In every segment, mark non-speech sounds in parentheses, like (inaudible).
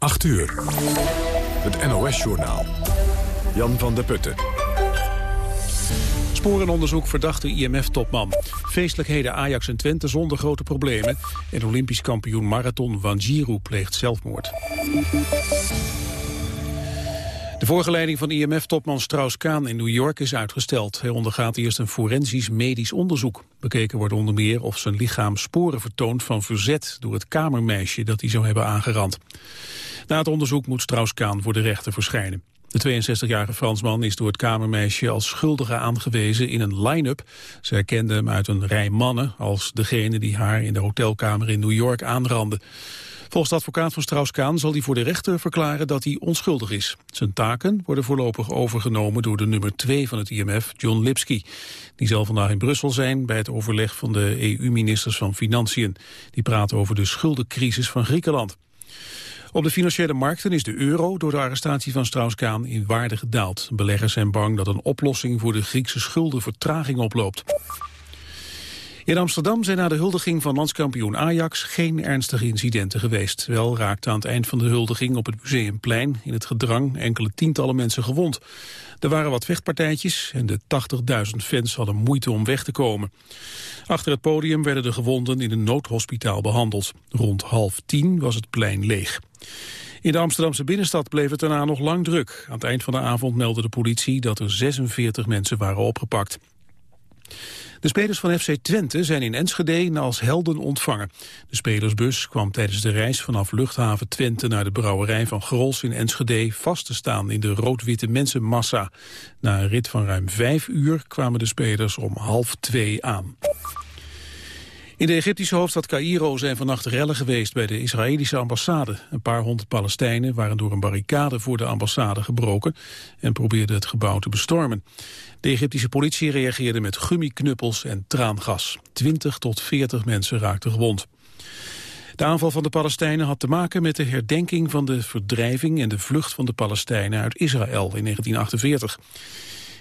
8 uur. Het NOS-journaal. Jan van der Putten. Sporenonderzoek verdachte IMF-topman. Feestelijkheden Ajax en Twente zonder grote problemen. En Olympisch kampioen marathon Wanjiru pleegt zelfmoord. De voorgeleiding van IMF-topman Strauss-Kaan in New York is uitgesteld. Hij ondergaat eerst een forensisch medisch onderzoek. Bekeken wordt onder meer of zijn lichaam sporen vertoont van verzet... door het kamermeisje dat hij zou hebben aangerand. Na het onderzoek moet Strauss-Kaan voor de rechter verschijnen. De 62-jarige Fransman is door het kamermeisje als schuldige aangewezen in een line-up. Ze herkende hem uit een rij mannen als degene die haar in de hotelkamer in New York aanrandde. Volgens de advocaat van Strauss-Kaan zal hij voor de rechter verklaren dat hij onschuldig is. Zijn taken worden voorlopig overgenomen door de nummer 2 van het IMF, John Lipsky. Die zal vandaag in Brussel zijn bij het overleg van de EU-ministers van Financiën. Die praten over de schuldencrisis van Griekenland. Op de financiële markten is de euro door de arrestatie van Strauss-Kaan in waarde gedaald. Beleggers zijn bang dat een oplossing voor de Griekse schulden vertraging oploopt. In Amsterdam zijn na de huldiging van landskampioen Ajax geen ernstige incidenten geweest. Wel raakte aan het eind van de huldiging op het Museumplein in het gedrang enkele tientallen mensen gewond. Er waren wat vechtpartijtjes en de 80.000 fans hadden moeite om weg te komen. Achter het podium werden de gewonden in een noodhospitaal behandeld. Rond half tien was het plein leeg. In de Amsterdamse binnenstad bleef het daarna nog lang druk. Aan het eind van de avond meldde de politie dat er 46 mensen waren opgepakt. De spelers van FC Twente zijn in Enschede als helden ontvangen. De spelersbus kwam tijdens de reis vanaf luchthaven Twente naar de brouwerij van Grols in Enschede vast te staan in de rood-witte mensenmassa. Na een rit van ruim vijf uur kwamen de spelers om half twee aan. In de Egyptische hoofdstad Cairo zijn vannacht rellen geweest bij de Israëlische ambassade. Een paar honderd Palestijnen waren door een barricade voor de ambassade gebroken en probeerden het gebouw te bestormen. De Egyptische politie reageerde met gummiknuppels en traangas. 20 tot 40 mensen raakten gewond. De aanval van de Palestijnen had te maken met de herdenking van de verdrijving en de vlucht van de Palestijnen uit Israël in 1948.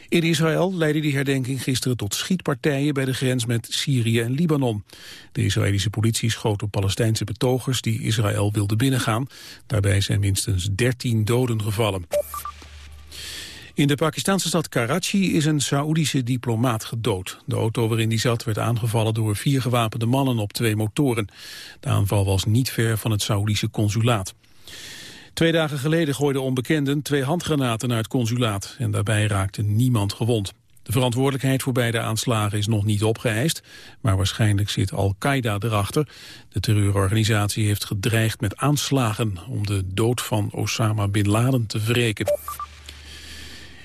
In Israël leidde die herdenking gisteren tot schietpartijen bij de grens met Syrië en Libanon. De Israëlische politie schoot op Palestijnse betogers die Israël wilden binnengaan. Daarbij zijn minstens 13 doden gevallen. In de Pakistanse stad Karachi is een Saoedische diplomaat gedood. De auto waarin die zat werd aangevallen door vier gewapende mannen op twee motoren. De aanval was niet ver van het Saoedische consulaat. Twee dagen geleden gooiden onbekenden twee handgranaten naar het consulaat. En daarbij raakte niemand gewond. De verantwoordelijkheid voor beide aanslagen is nog niet opgeëist, maar waarschijnlijk zit Al-Qaeda erachter. De terreurorganisatie heeft gedreigd met aanslagen om de dood van Osama Bin Laden te wreken.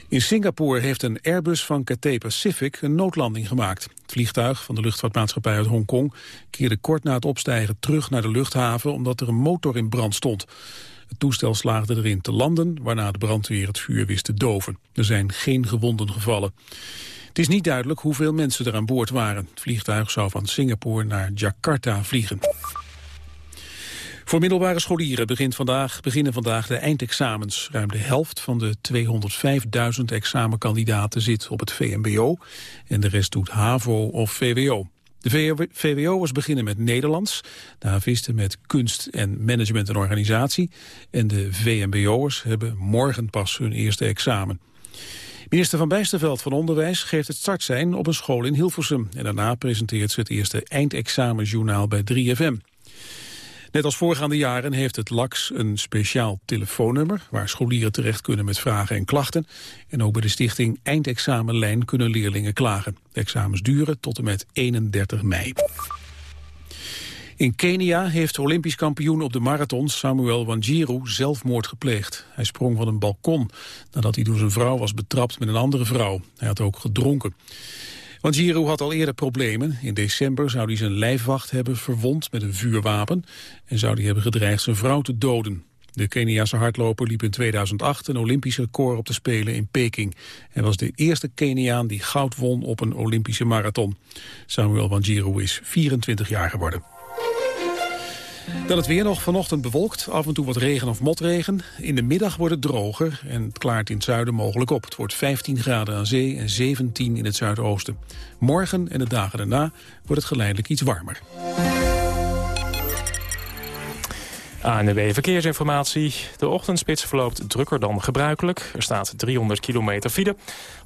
In Singapore heeft een Airbus van Cathay Pacific een noodlanding gemaakt. Het vliegtuig van de luchtvaartmaatschappij uit Hongkong keerde kort na het opstijgen terug naar de luchthaven omdat er een motor in brand stond. Het toestel slaagde erin te landen, waarna de brandweer het vuur wist te doven. Er zijn geen gewonden gevallen. Het is niet duidelijk hoeveel mensen er aan boord waren. Het vliegtuig zou van Singapore naar Jakarta vliegen. Voor middelbare scholieren begint vandaag, beginnen vandaag de eindexamens. Ruim de helft van de 205.000 examenkandidaten zit op het VMBO... en de rest doet HAVO of VWO. De VWO'ers beginnen met Nederlands, de havisten met kunst en management en organisatie. En de VMBO'ers hebben morgen pas hun eerste examen. Minister Van Bijsterveld van Onderwijs geeft het startsein op een school in Hilversum. En daarna presenteert ze het eerste eindexamenjournaal bij 3FM. Net als voorgaande jaren heeft het LAX een speciaal telefoonnummer... waar scholieren terecht kunnen met vragen en klachten. En ook bij de stichting Eindexamenlijn kunnen leerlingen klagen. De examens duren tot en met 31 mei. In Kenia heeft Olympisch kampioen op de marathon Samuel Wanjiru zelfmoord gepleegd. Hij sprong van een balkon nadat hij door zijn vrouw was betrapt met een andere vrouw. Hij had ook gedronken. Want Giro had al eerder problemen. In december zou hij zijn lijfwacht hebben verwond met een vuurwapen... en zou hij hebben gedreigd zijn vrouw te doden. De Keniaanse hardloper liep in 2008 een Olympisch record op de Spelen in Peking. Hij was de eerste Keniaan die goud won op een Olympische marathon. Samuel Wanjiru is 24 jaar geworden. Dan het weer nog vanochtend bewolkt, af en toe wat regen of motregen. In de middag wordt het droger en het klaart in het zuiden mogelijk op. Het wordt 15 graden aan zee en 17 in het zuidoosten. Morgen en de dagen daarna wordt het geleidelijk iets warmer. ANWB Verkeersinformatie. De ochtendspits verloopt drukker dan gebruikelijk. Er staat 300 kilometer file.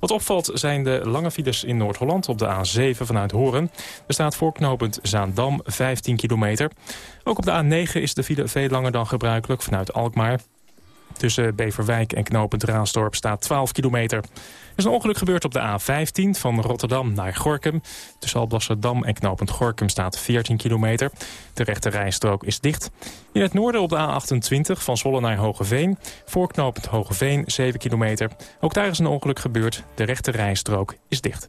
Wat opvalt zijn de lange files in Noord-Holland op de A7 vanuit Horen. Er staat voorknopend Zaandam 15 kilometer. Ook op de A9 is de file veel langer dan gebruikelijk vanuit Alkmaar. Tussen Beverwijk en knooppunt Raasdorp staat 12 kilometer. Er is een ongeluk gebeurd op de A15 van Rotterdam naar Gorkum. Tussen Alblasserdam en knooppunt Gorkum staat 14 kilometer. De rechte rijstrook is dicht. In het noorden op de A28 van Zwolle naar Hogeveen. Voor knooppunt Hogeveen 7 kilometer. Ook daar is een ongeluk gebeurd. De rechte rijstrook is dicht.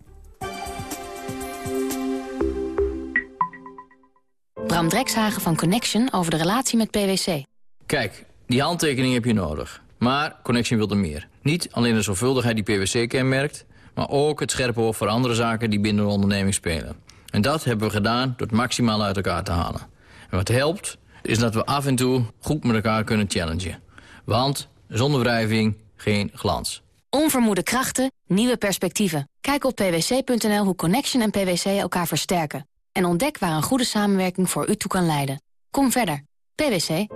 Bram Drekshagen van Connection over de relatie met PwC. Kijk, die handtekening heb je nodig. Maar Connection wil er meer. Niet alleen de zorgvuldigheid die PwC kenmerkt... maar ook het scherpe oog voor andere zaken die binnen de onderneming spelen. En dat hebben we gedaan door het maximaal uit elkaar te halen. En wat helpt, is dat we af en toe goed met elkaar kunnen challengen. Want zonder wrijving geen glans. Onvermoede krachten, nieuwe perspectieven. Kijk op pwc.nl hoe Connection en PwC elkaar versterken. En ontdek waar een goede samenwerking voor u toe kan leiden. Kom verder. PwC.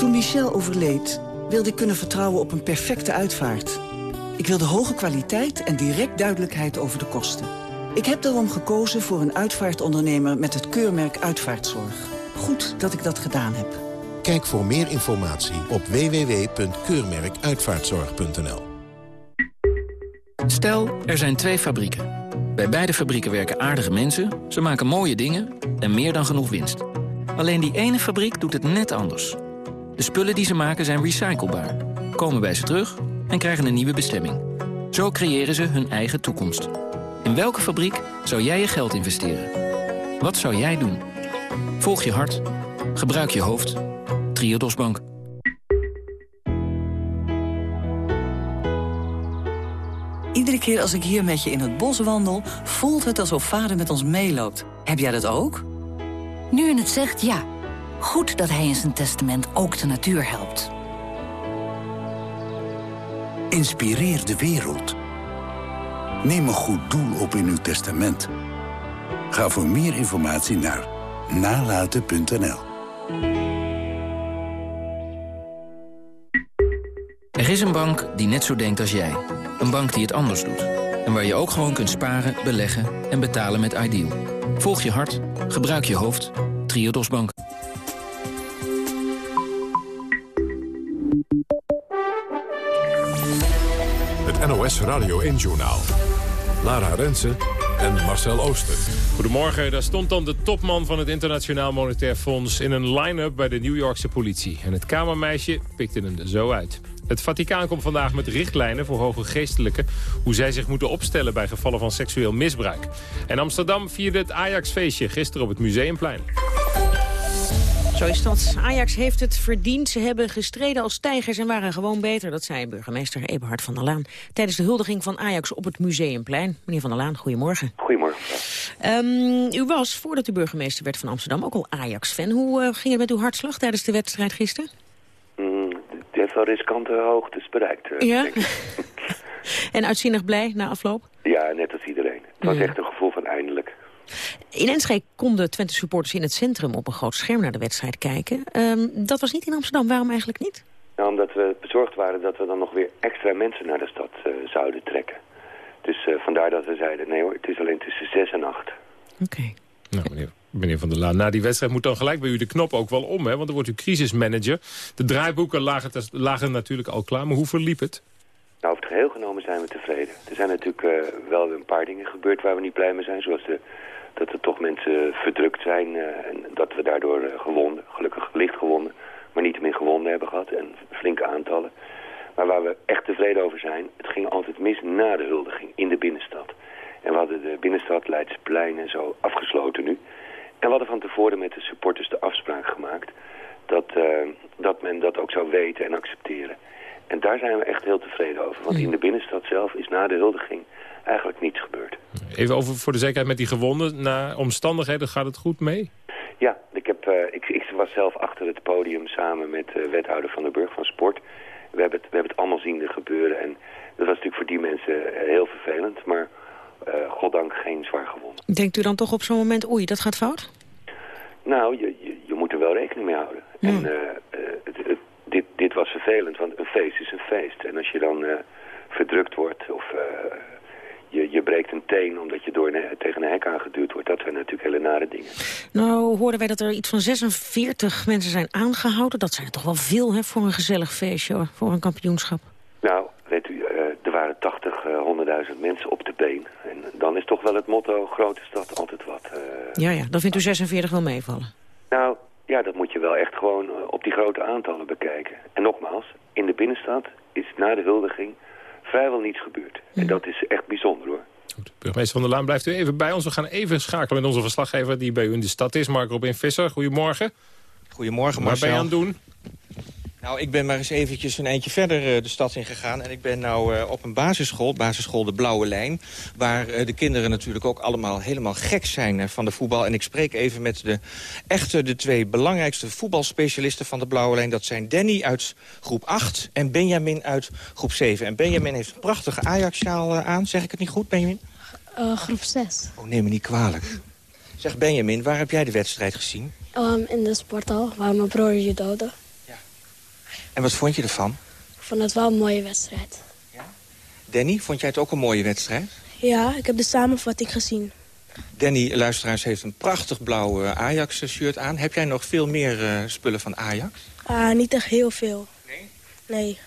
Toen Michel overleed, wilde ik kunnen vertrouwen op een perfecte uitvaart. Ik wilde hoge kwaliteit en direct duidelijkheid over de kosten. Ik heb daarom gekozen voor een uitvaartondernemer met het keurmerk Uitvaartzorg. Goed dat ik dat gedaan heb. Kijk voor meer informatie op www.keurmerkuitvaartzorg.nl Stel, er zijn twee fabrieken. Bij beide fabrieken werken aardige mensen, ze maken mooie dingen en meer dan genoeg winst. Alleen die ene fabriek doet het net anders. De spullen die ze maken zijn recyclebaar, komen bij ze terug en krijgen een nieuwe bestemming. Zo creëren ze hun eigen toekomst. In welke fabriek zou jij je geld investeren? Wat zou jij doen? Volg je hart. Gebruik je hoofd. Triodos Bank. Iedere keer als ik hier met je in het bos wandel... voelt het alsof vader met ons meeloopt. Heb jij dat ook? Nu je het zegt, ja. Goed dat hij in zijn testament ook de natuur helpt. Inspireer de wereld. Neem een goed doel op in uw testament. Ga voor meer informatie naar nalaten.nl. Er is een bank die net zo denkt als jij. Een bank die het anders doet. En waar je ook gewoon kunt sparen, beleggen en betalen met Ideal. Volg je hart, gebruik je hoofd. Triodos Bank. Radio 1-journaal. Lara Rensen en Marcel Ooster. Goedemorgen, daar stond dan de topman van het Internationaal Monetair Fonds... in een line-up bij de New Yorkse politie. En het kamermeisje pikte hem er zo uit. Het Vaticaan komt vandaag met richtlijnen voor hoge geestelijken... hoe zij zich moeten opstellen bij gevallen van seksueel misbruik. En Amsterdam vierde het Ajax-feestje gisteren op het Museumplein. Zo is dat. Ajax heeft het verdiend. Ze hebben gestreden als tijgers en waren gewoon beter. Dat zei burgemeester Eberhard van der Laan... tijdens de huldiging van Ajax op het Museumplein. Meneer van der Laan, goedemorgen. Goedemorgen. Um, u was, voordat u burgemeester werd van Amsterdam, ook al Ajax-fan. Hoe uh, ging het met uw hartslag tijdens de wedstrijd gisteren? Mm, het heeft wel riskante hoogtes bereikt. Uh, ja? (laughs) en uitzinnig blij na afloop? Ja, net als iedereen. Het was echt een gevoel van eindelijk. In Enschede konden Twente supporters in het centrum op een groot scherm naar de wedstrijd kijken. Um, dat was niet in Amsterdam. Waarom eigenlijk niet? Nou, omdat we bezorgd waren dat we dan nog weer extra mensen naar de stad uh, zouden trekken. Dus uh, vandaar dat we zeiden, nee hoor, het is alleen tussen 6 en 8. Oké. Okay. Nou, meneer, meneer Van der Laan, na die wedstrijd moet dan gelijk bij u de knop ook wel om, hè? Want dan wordt u crisismanager. De draaiboeken lagen, lagen natuurlijk al klaar, maar hoe verliep het? Nou, over het geheel genomen zijn we tevreden. Er zijn natuurlijk uh, wel een paar dingen gebeurd waar we niet blij mee zijn, zoals de dat er toch mensen verdrukt zijn en dat we daardoor gewonden, gelukkig licht gewonden, maar niet meer gewonden hebben gehad en flinke aantallen. Maar waar we echt tevreden over zijn, het ging altijd mis na de huldiging in de binnenstad. En we hadden de binnenstad, Leidseplein en zo afgesloten nu. En we hadden van tevoren met de supporters de afspraak gemaakt dat, uh, dat men dat ook zou weten en accepteren. En daar zijn we echt heel tevreden over. Want in de binnenstad zelf is na de huldiging eigenlijk niets gebeurd. Even over voor de zekerheid met die gewonden. Na omstandigheden gaat het goed mee? Ja, ik, heb, uh, ik, ik, was zelf achter het podium samen met de uh, wethouder van de Burg van Sport. We hebben, het, we hebben het allemaal zien gebeuren. En dat was natuurlijk voor die mensen uh, heel vervelend. Maar goddank geen zwaar gewonden. Denkt u dan toch op zo'n moment, oei, dat gaat fout? Nou, je, je, je moet er wel rekening mee houden. En eh, eh, het, het, dit, dit was vervelend, want een feest is een feest. En als je dan eh, verdrukt wordt of eh, je, je breekt een teen omdat je door een, tegen een hek aangeduwd wordt... dat zijn natuurlijk hele nare dingen. Nou hoorden wij dat er iets van 46 mensen zijn aangehouden. Dat zijn er toch wel veel hè, voor een gezellig feestje, hoor, voor een kampioenschap. Nou, weet u, eh, er waren 80, eh 100.000 mensen op de been. En dan is toch wel het motto, grote stad, altijd wat. eh. Ja, ja, dan vindt u 46 wel meevallen. Nou, ja, dat moet je wel echt gewoon eh, op die grote aantallen bekijken. En nogmaals, in de binnenstad is na de huldiging vrijwel niets gebeurd. En dat is echt bijzonder hoor. Burgemeester Van der Laan, blijft u even bij ons. We gaan even schakelen met onze verslaggever die bij u in de stad is. Mark Robin Visser, goedemorgen. Goedemorgen, Waar ben je Marcel. aan het doen? Nou, ik ben maar eens eventjes een eindje verder eh, de stad in gegaan. En ik ben nou eh, op een basisschool, basisschool De Blauwe Lijn... waar eh, de kinderen natuurlijk ook allemaal helemaal gek zijn van de voetbal. En ik spreek even met de echte, de twee belangrijkste voetbalspecialisten van de Blauwe Lijn. Dat zijn Danny uit groep 8 en Benjamin uit groep 7. En Benjamin heeft een prachtige Ajax-sjaal aan. Zeg ik het niet goed, Benjamin? Groep 6. Oh, neem me niet kwalijk. Zeg Benjamin, waar heb jij de wedstrijd gezien? Um, in de sporthal, waar mijn broer judo'de. En wat vond je ervan? Ik vond het wel een mooie wedstrijd. Danny, vond jij het ook een mooie wedstrijd? Ja, ik heb de samenvatting gezien. Danny, luisteraars, heeft een prachtig blauw eh, Ajax-shirt aan. Heb jij nog veel meer eh, spullen van Ajax? Ah, niet echt heel veel. Nee? Nee.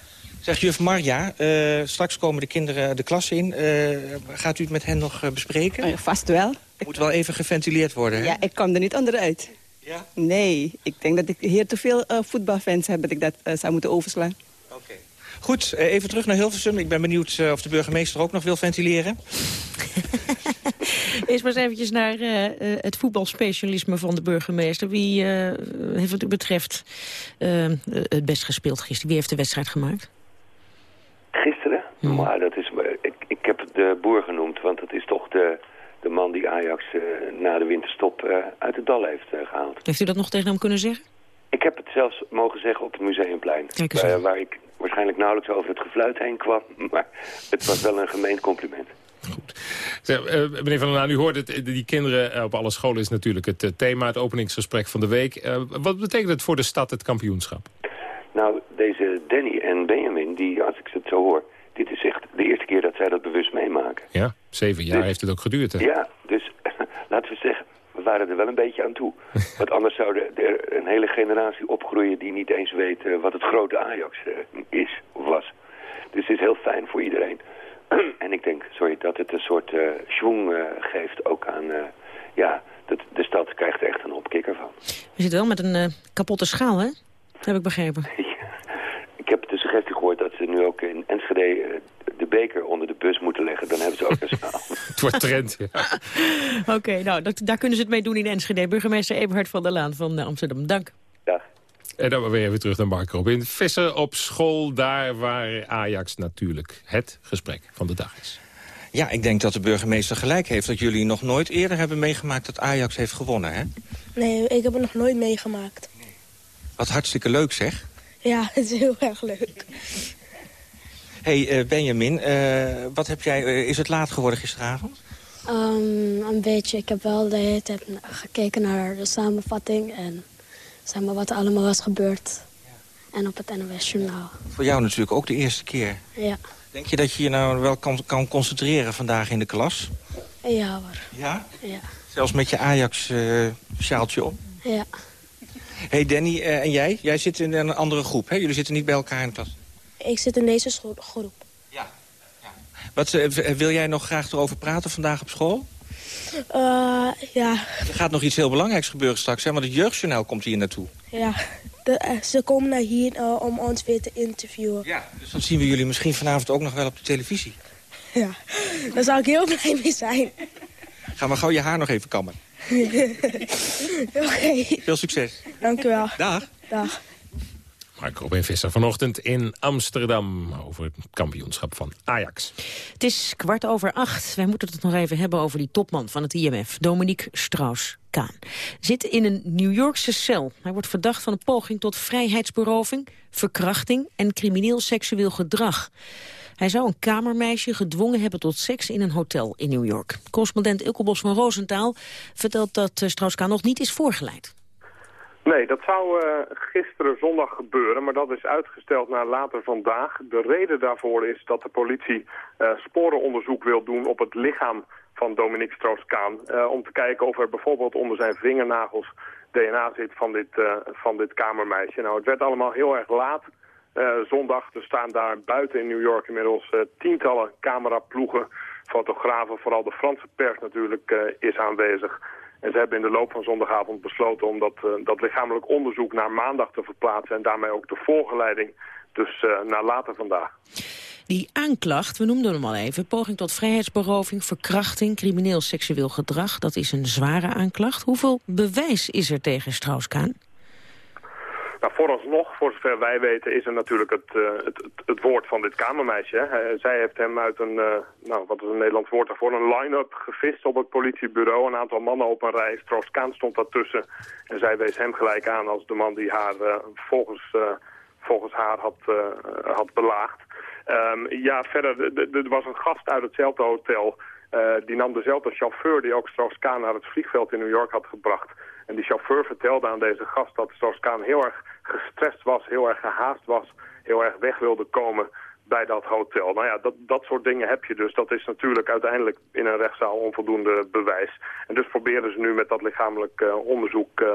Zeg juf Marja, eh, straks komen de kinderen de klas in. Eh, gaat u het met hen nog bespreken? Vast wel. Moet wel even geventileerd worden, hè? Ja, ik kom er niet onderuit. Ja? Nee, ik denk dat ik hier te veel eh, voetbalfans heb... dat ik dat eh, zou moeten overslaan. Goed, eh, even terug naar Hilversum. Ik ben benieuwd eh, of de burgemeester ook nog wil ventileren. (laughs) Eerst maar eens eventjes naar eh, eh, het voetbalspecialisme van de burgemeester. Wie eh, heeft wat u betreft eh, het best gespeeld gisteren? Wie heeft de wedstrijd gemaakt? Gisteren? Maar dat is, ik, ik heb de boer genoemd, want dat is toch de, de man die Ajax eh, na de winterstop eh, uit het dal heeft eh, gehaald. Heeft u dat nog tegen hem kunnen zeggen? Ik heb het zelfs mogen zeggen op het Museumplein. Kijk eens aan. waar ik waarschijnlijk nauwelijks over het gefluit heen kwam. (laughs) Maar het was wel een gemeend compliment. Zeg, eh, meneer Van der Laan, u hoort het, die kinderen op alle scholen is natuurlijk het thema, het openingsgesprek van de week. Eh, wat betekent het voor de stad, het kampioenschap? Nou, deze Danny en Benjamin, die, als ik het zo hoor... dit is echt de eerste keer dat zij dat bewust meemaken. Ja, zeven jaar Dus- heeft het ook geduurd. Hè? Ja, dus (laughs) laten we zeggen, we waren er wel een beetje aan toe. (laughs) Want anders zou er een hele generatie opgroeien... die niet eens weet eh, wat het grote Ajax eh, is of was. Dus het is heel fijn voor iedereen. (clears throat) en ik denk, sorry, dat het een soort eh schwung geeft ook aan... eh, ja, dat, de stad krijgt er echt een opkikker van. We zitten wel met een kapotte schaal, hè? Dat heb ik begrepen. (laughs) Ik heb de suggestie gehoord dat ze nu ook in Enschede... eh, de beker onder de bus moeten leggen. Dan hebben ze ook een wordt trend. Ja. (laughs) Oké, nou, dat, daar kunnen ze het mee doen in Enschede. Burgemeester Eberhard van der Laan van eh, Amsterdam. Dank. En dan weer even terug naar Mark Robin. Vissen op school, daar waar Ajax natuurlijk het gesprek van de dag is. Ja, ik denk dat de burgemeester gelijk heeft... dat jullie nog nooit eerder hebben meegemaakt dat Ajax heeft gewonnen, hè? Nee, ik heb het nog nooit meegemaakt. Wat hartstikke leuk, zeg. Ja, (laughs) het is heel erg leuk. Hey, eh, Benjamin, eh, wat heb jij, eh, is het laat geworden gisteravond? Um, een beetje. Ik heb wel de hele tijd gekeken naar de samenvatting en zeg maar, wat er allemaal was gebeurd. En op het NOS-journaal. Voor jou natuurlijk ook de eerste keer. Ja. Denk je dat je je nou wel kan, kan concentreren vandaag in de klas? Ja hoor. Ja? Ja. Zelfs met je Ajax-sjaaltje op? Ja. hey Danny, en jij? Jij zit in een andere groep, hè? Jullie zitten niet bij elkaar in de klas. Ik zit in deze groep. Wat, eh, w- wil jij nog graag erover praten vandaag op school? Eh, ja, Er gaat nog iets heel belangrijks gebeuren straks, hè? Want het jeugdjournaal komt hier naartoe. ja. De, eh, ze komen naar hier eh, om ons weer te interviewen. Ja. Dus dan zien we jullie misschien vanavond ook nog wel op de televisie. Ja, daar zou ik heel blij mee zijn. Ga maar gauw je haar nog even kammen. (laughs) Oké, Veel succes. dank u wel. Dag. Dag. Mark Robin Visser vanochtend in Amsterdam over het kampioenschap van Ajax. Het is kwart over acht. Wij moeten het nog even hebben over die topman van het IMF, Dominique Strauss-Kaan. Zit in een New Yorkse cel. Hij wordt verdacht van een poging tot vrijheidsberoving, verkrachting en crimineel seksueel gedrag. Hij zou een kamermeisje gedwongen hebben tot seks in een hotel in New York. Correspondent Ilke Bos van Roosentaal vertelt dat eh, Strauss-Kaan nog niet is voorgeleid. Nee, dat zou uh, gisteren zondag gebeuren, maar dat is uitgesteld naar later vandaag. De reden daarvoor is dat de politie uh, sporenonderzoek wil doen op het lichaam van Dominique Strauss-Kaan. Uh, om te kijken of er bijvoorbeeld onder zijn vingernagels DNA zit van dit, van dit kamermeisje. Nou, het werd allemaal heel erg laat. zondag, er staan daar buiten in New York inmiddels tientallen cameraploegen, fotografen, vooral de Franse pers natuurlijk, is aanwezig. En ze hebben in de loop van zondagavond besloten om dat, uh, dat lichamelijk onderzoek naar maandag te verplaatsen. En daarmee ook de voorgeleiding dus uh, naar later vandaag. Die aanklacht, we noemden hem al even, poging tot vrijheidsberoving, verkrachting, crimineel seksueel gedrag. Dat is een zware aanklacht. Hoeveel bewijs is er tegen Strauss-Kaan? Nou, vooralsnog, voor zover wij weten, is er natuurlijk het, uh, het, het, woord van dit kamermeisje. Hè. zij heeft hem uit een, uh, nou, wat is een Nederlands woord daarvoor, een line-up gevist op het politiebureau. Een aantal mannen op een rij. Strauss-Kaan stond daartussen. En zij wees hem gelijk aan als de man die haar volgens, volgens haar had, had belaagd. Um, ja, verder, er was een gast uit hetzelfde hotel. die nam dezelfde chauffeur die ook Strauss-Kaan naar het vliegveld in New York had gebracht. En die chauffeur vertelde aan deze gast dat Strauss-Kaan heel erg gestrest was, heel erg gehaast was, heel erg weg wilde komen bij dat hotel. Nou ja, dat, dat soort dingen heb je dus. Dat is natuurlijk uiteindelijk in een rechtszaal onvoldoende bewijs. En dus proberen ze nu met dat lichamelijk uh, onderzoek uh,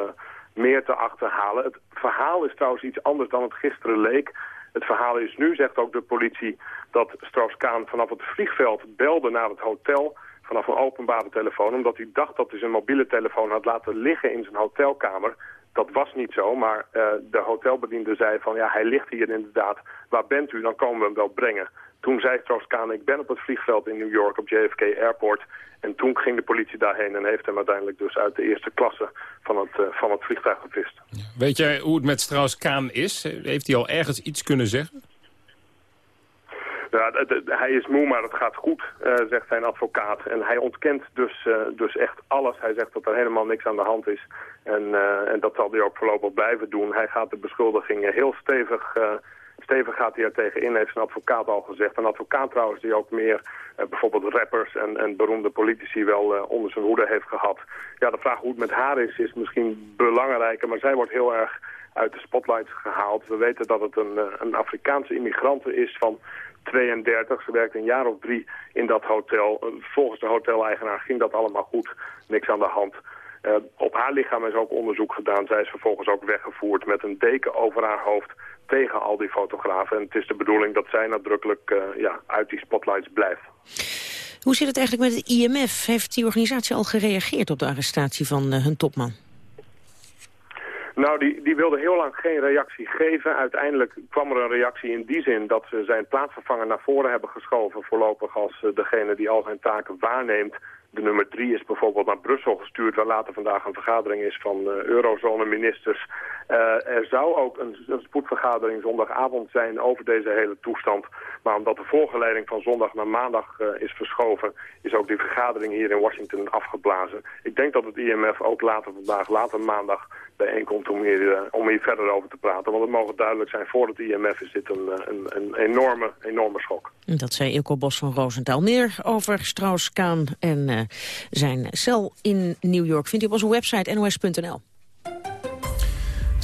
meer te achterhalen. Het verhaal is trouwens iets anders dan het gisteren leek. Het verhaal is nu, zegt ook de politie, dat Strauss-Kaan vanaf het vliegveld belde naar het hotel vanaf een openbare telefoon... omdat hij dacht dat hij zijn mobiele telefoon had laten liggen in zijn hotelkamer. Dat was niet zo, maar uh, de hotelbediende zei van... ja, hij ligt hier inderdaad. Waar bent u? Dan komen we hem wel brengen. Toen zei Strauss-Kaan, ik ben op het vliegveld in New York op JFK Airport. En toen ging de politie daarheen en heeft hem uiteindelijk dus uit de eerste klasse van het, uh, van het vliegtuig gevist. Weet jij hoe het met Strauss-Kaan is? Heeft hij al ergens iets kunnen zeggen? Hij is moe, maar het gaat goed, uh, zegt zijn advocaat. En hij ontkent dus, uh, dus echt alles. Hij zegt dat er helemaal niks aan de hand is. En, uh, en dat zal hij ook voorlopig blijven doen. Hij gaat de beschuldigingen heel stevig, stevig gaat hij er tegenin, heeft zijn advocaat al gezegd. Een advocaat trouwens die ook meer bijvoorbeeld rappers en, en beroemde politici wel onder zijn hoede heeft gehad. Ja, de vraag hoe het met haar is, is misschien belangrijker, maar zij wordt heel erg uit de spotlights gehaald. We weten dat het een, een Afrikaanse immigrante is van 32. Ze werkte een jaar of drie in dat hotel. Volgens de hoteleigenaar ging dat allemaal goed. Niks aan de hand. Uh, op haar lichaam is ook onderzoek gedaan. Zij is vervolgens ook weggevoerd met een deken over haar hoofd tegen al die fotografen. En het is de bedoeling dat zij nadrukkelijk uh, ja, uit die spotlights blijft. Hoe zit het eigenlijk met het IMF? Heeft die organisatie al gereageerd op de arrestatie van hun topman? Nou, die, die wilde heel lang geen reactie geven. Uiteindelijk kwam er een reactie in die zin dat ze zijn plaatsvervanger naar voren hebben geschoven... voorlopig als uh, degene die al zijn taken waarneemt. De nummer drie is bijvoorbeeld naar Brussel gestuurd... waar later vandaag een vergadering is van uh, eurozone-ministers. Uh, er zou ook een, spoedvergadering zondagavond zijn over deze hele toestand. Maar omdat de voorgeleiding van zondag naar maandag uh, is verschoven... is ook die vergadering hier in Washington afgeblazen. Ik denk dat het IMF ook later vandaag, later maandag bijeenkomt om hier, uh, om hier verder over te praten. Want het mogen duidelijk zijn, voor het IMF is dit een, een, een enorme, enorme schok. Dat zei Ilko Bos van Roosentaal. Meer over Strauss-Kaan en zijn cel in New York vindt u op onze website nos.nl.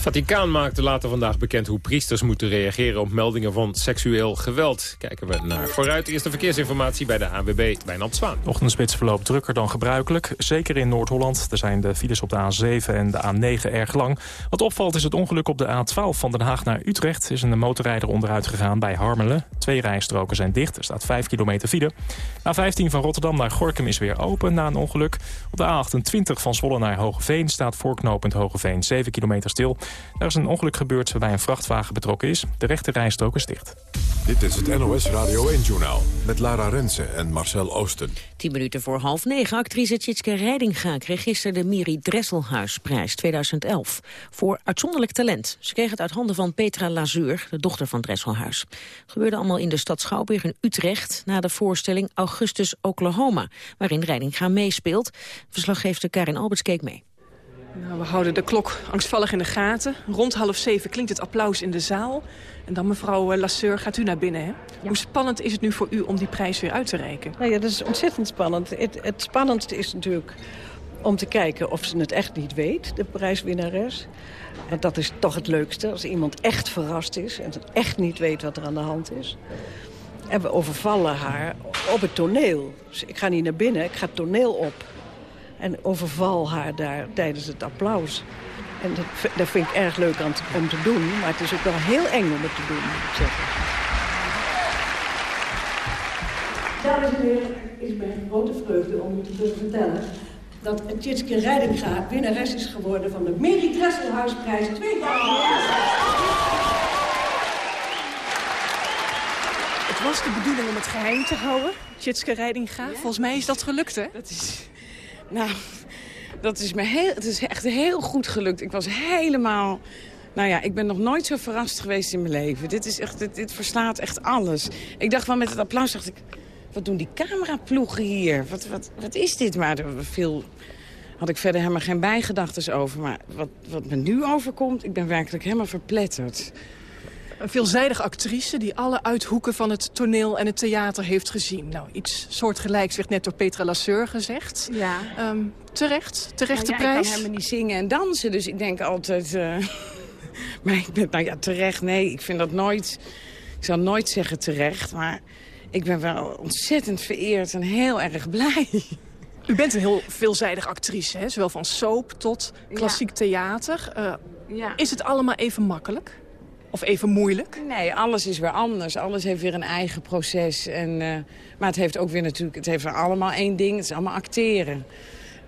Vaticaan maakte later vandaag bekend hoe priesters moeten reageren op meldingen van seksueel geweld. Kijken we naar vooruit. Eerste verkeersinformatie bij de ANWB Wijnand Zwaan. Ochtendspits verloopt drukker dan gebruikelijk. Zeker in Noord-Holland. Er zijn de files op de A7 en de A9 erg lang. Wat opvalt is het ongeluk op de A12 van Den Haag naar Utrecht. Is een motorrijder onderuit gegaan bij Harmelen. Twee rijstroken zijn dicht. Er staat 5 kilometer file. A15 van Rotterdam naar Gorkum is weer open na een ongeluk. Op de A28 van Zwolle naar Hogeveen staat voorknopend Hogeveen 7 kilometer stil. Er is een ongeluk gebeurd waarbij een vrachtwagen betrokken is. De rechte rijstrook is dicht. Dit is het NOS Radio 1-journaal met Lara Rensen en Marcel Oosten. Tien minuten voor half negen. Actrice Tjitske Reidinga kreeg gisteren de Miri Dresselhuisprijs 2011. Voor uitzonderlijk talent. Ze kreeg het uit handen van Petra Lazuur, de dochter van Dresselhuis. Het gebeurde allemaal in de stad Schouwburg in Utrecht... na de voorstelling Augustus Oklahoma, waarin Reidinga meespeelt. Verslaggever Karin Alberts keek mee. Nou, we houden de klok angstvallig in de gaten. Rond half zeven klinkt het applaus in de zaal. En dan, mevrouw eh, Lasseur, gaat u naar binnen. Hè? Hoe spannend is het nu voor u om die prijs weer uit te reiken? Nou ja, dat is ontzettend spannend. Het, het spannendste is natuurlijk om te kijken of ze het echt niet weet, de prijswinnares. En dat is toch het leukste, als iemand echt verrast is... en echt niet weet wat er aan de hand is. En we overvallen haar op het toneel. Dus ik ga niet naar binnen, ik ga het toneel op. En overval haar daar tijdens het applaus. En dat, dat vind ik erg leuk aan om te doen. Maar het is ook wel heel eng om het te doen, moet ik zeggen. Dames en heren, het is mijn grote vreugde om u te kunnen vertellen... dat Tjitske Reidinga winnares is geworden van de Mary Dresselhuisprijs 2000. Het was de bedoeling om het geheim te houden, Tjitske Reidinga. Volgens mij is dat gelukt, hè? Dat is... Nou, dat is me heel, het is echt heel goed gelukt. Ik was helemaal... Nou ja, ik ben nog nooit zo verrast geweest in mijn leven. Dit, is echt, dit, verslaat echt alles. Ik dacht wel met het applaus, dacht ik... Wat doen die cameraploegen hier? Wat, wat, wat is dit? Maar veel, had ik verder helemaal geen bijgedachten over. Maar wat, wat me nu overkomt, ik ben werkelijk helemaal verpletterd. Een veelzijdige actrice die alle uithoeken van het toneel en het theater heeft gezien. Nou, iets soortgelijks werd net door Petra Lasseur gezegd. Ja. Um, terecht, terecht nou, de ja, prijs. Ik kan helemaal niet zingen en dansen, dus ik denk altijd... Uh... (laughs) maar ik ben, nou ja, terecht, nee, ik vind dat nooit... Ik zal nooit zeggen terecht, maar ik ben wel ontzettend vereerd en heel erg blij. U bent een heel veelzijdig actrice, hè? zowel van soap tot klassiek theater. Uh, ja. Is het allemaal even makkelijk? Of even moeilijk? Nee, alles is weer anders. Alles heeft weer een eigen proces. En, uh, maar het heeft ook weer natuurlijk, het heeft allemaal één ding. Het is allemaal acteren.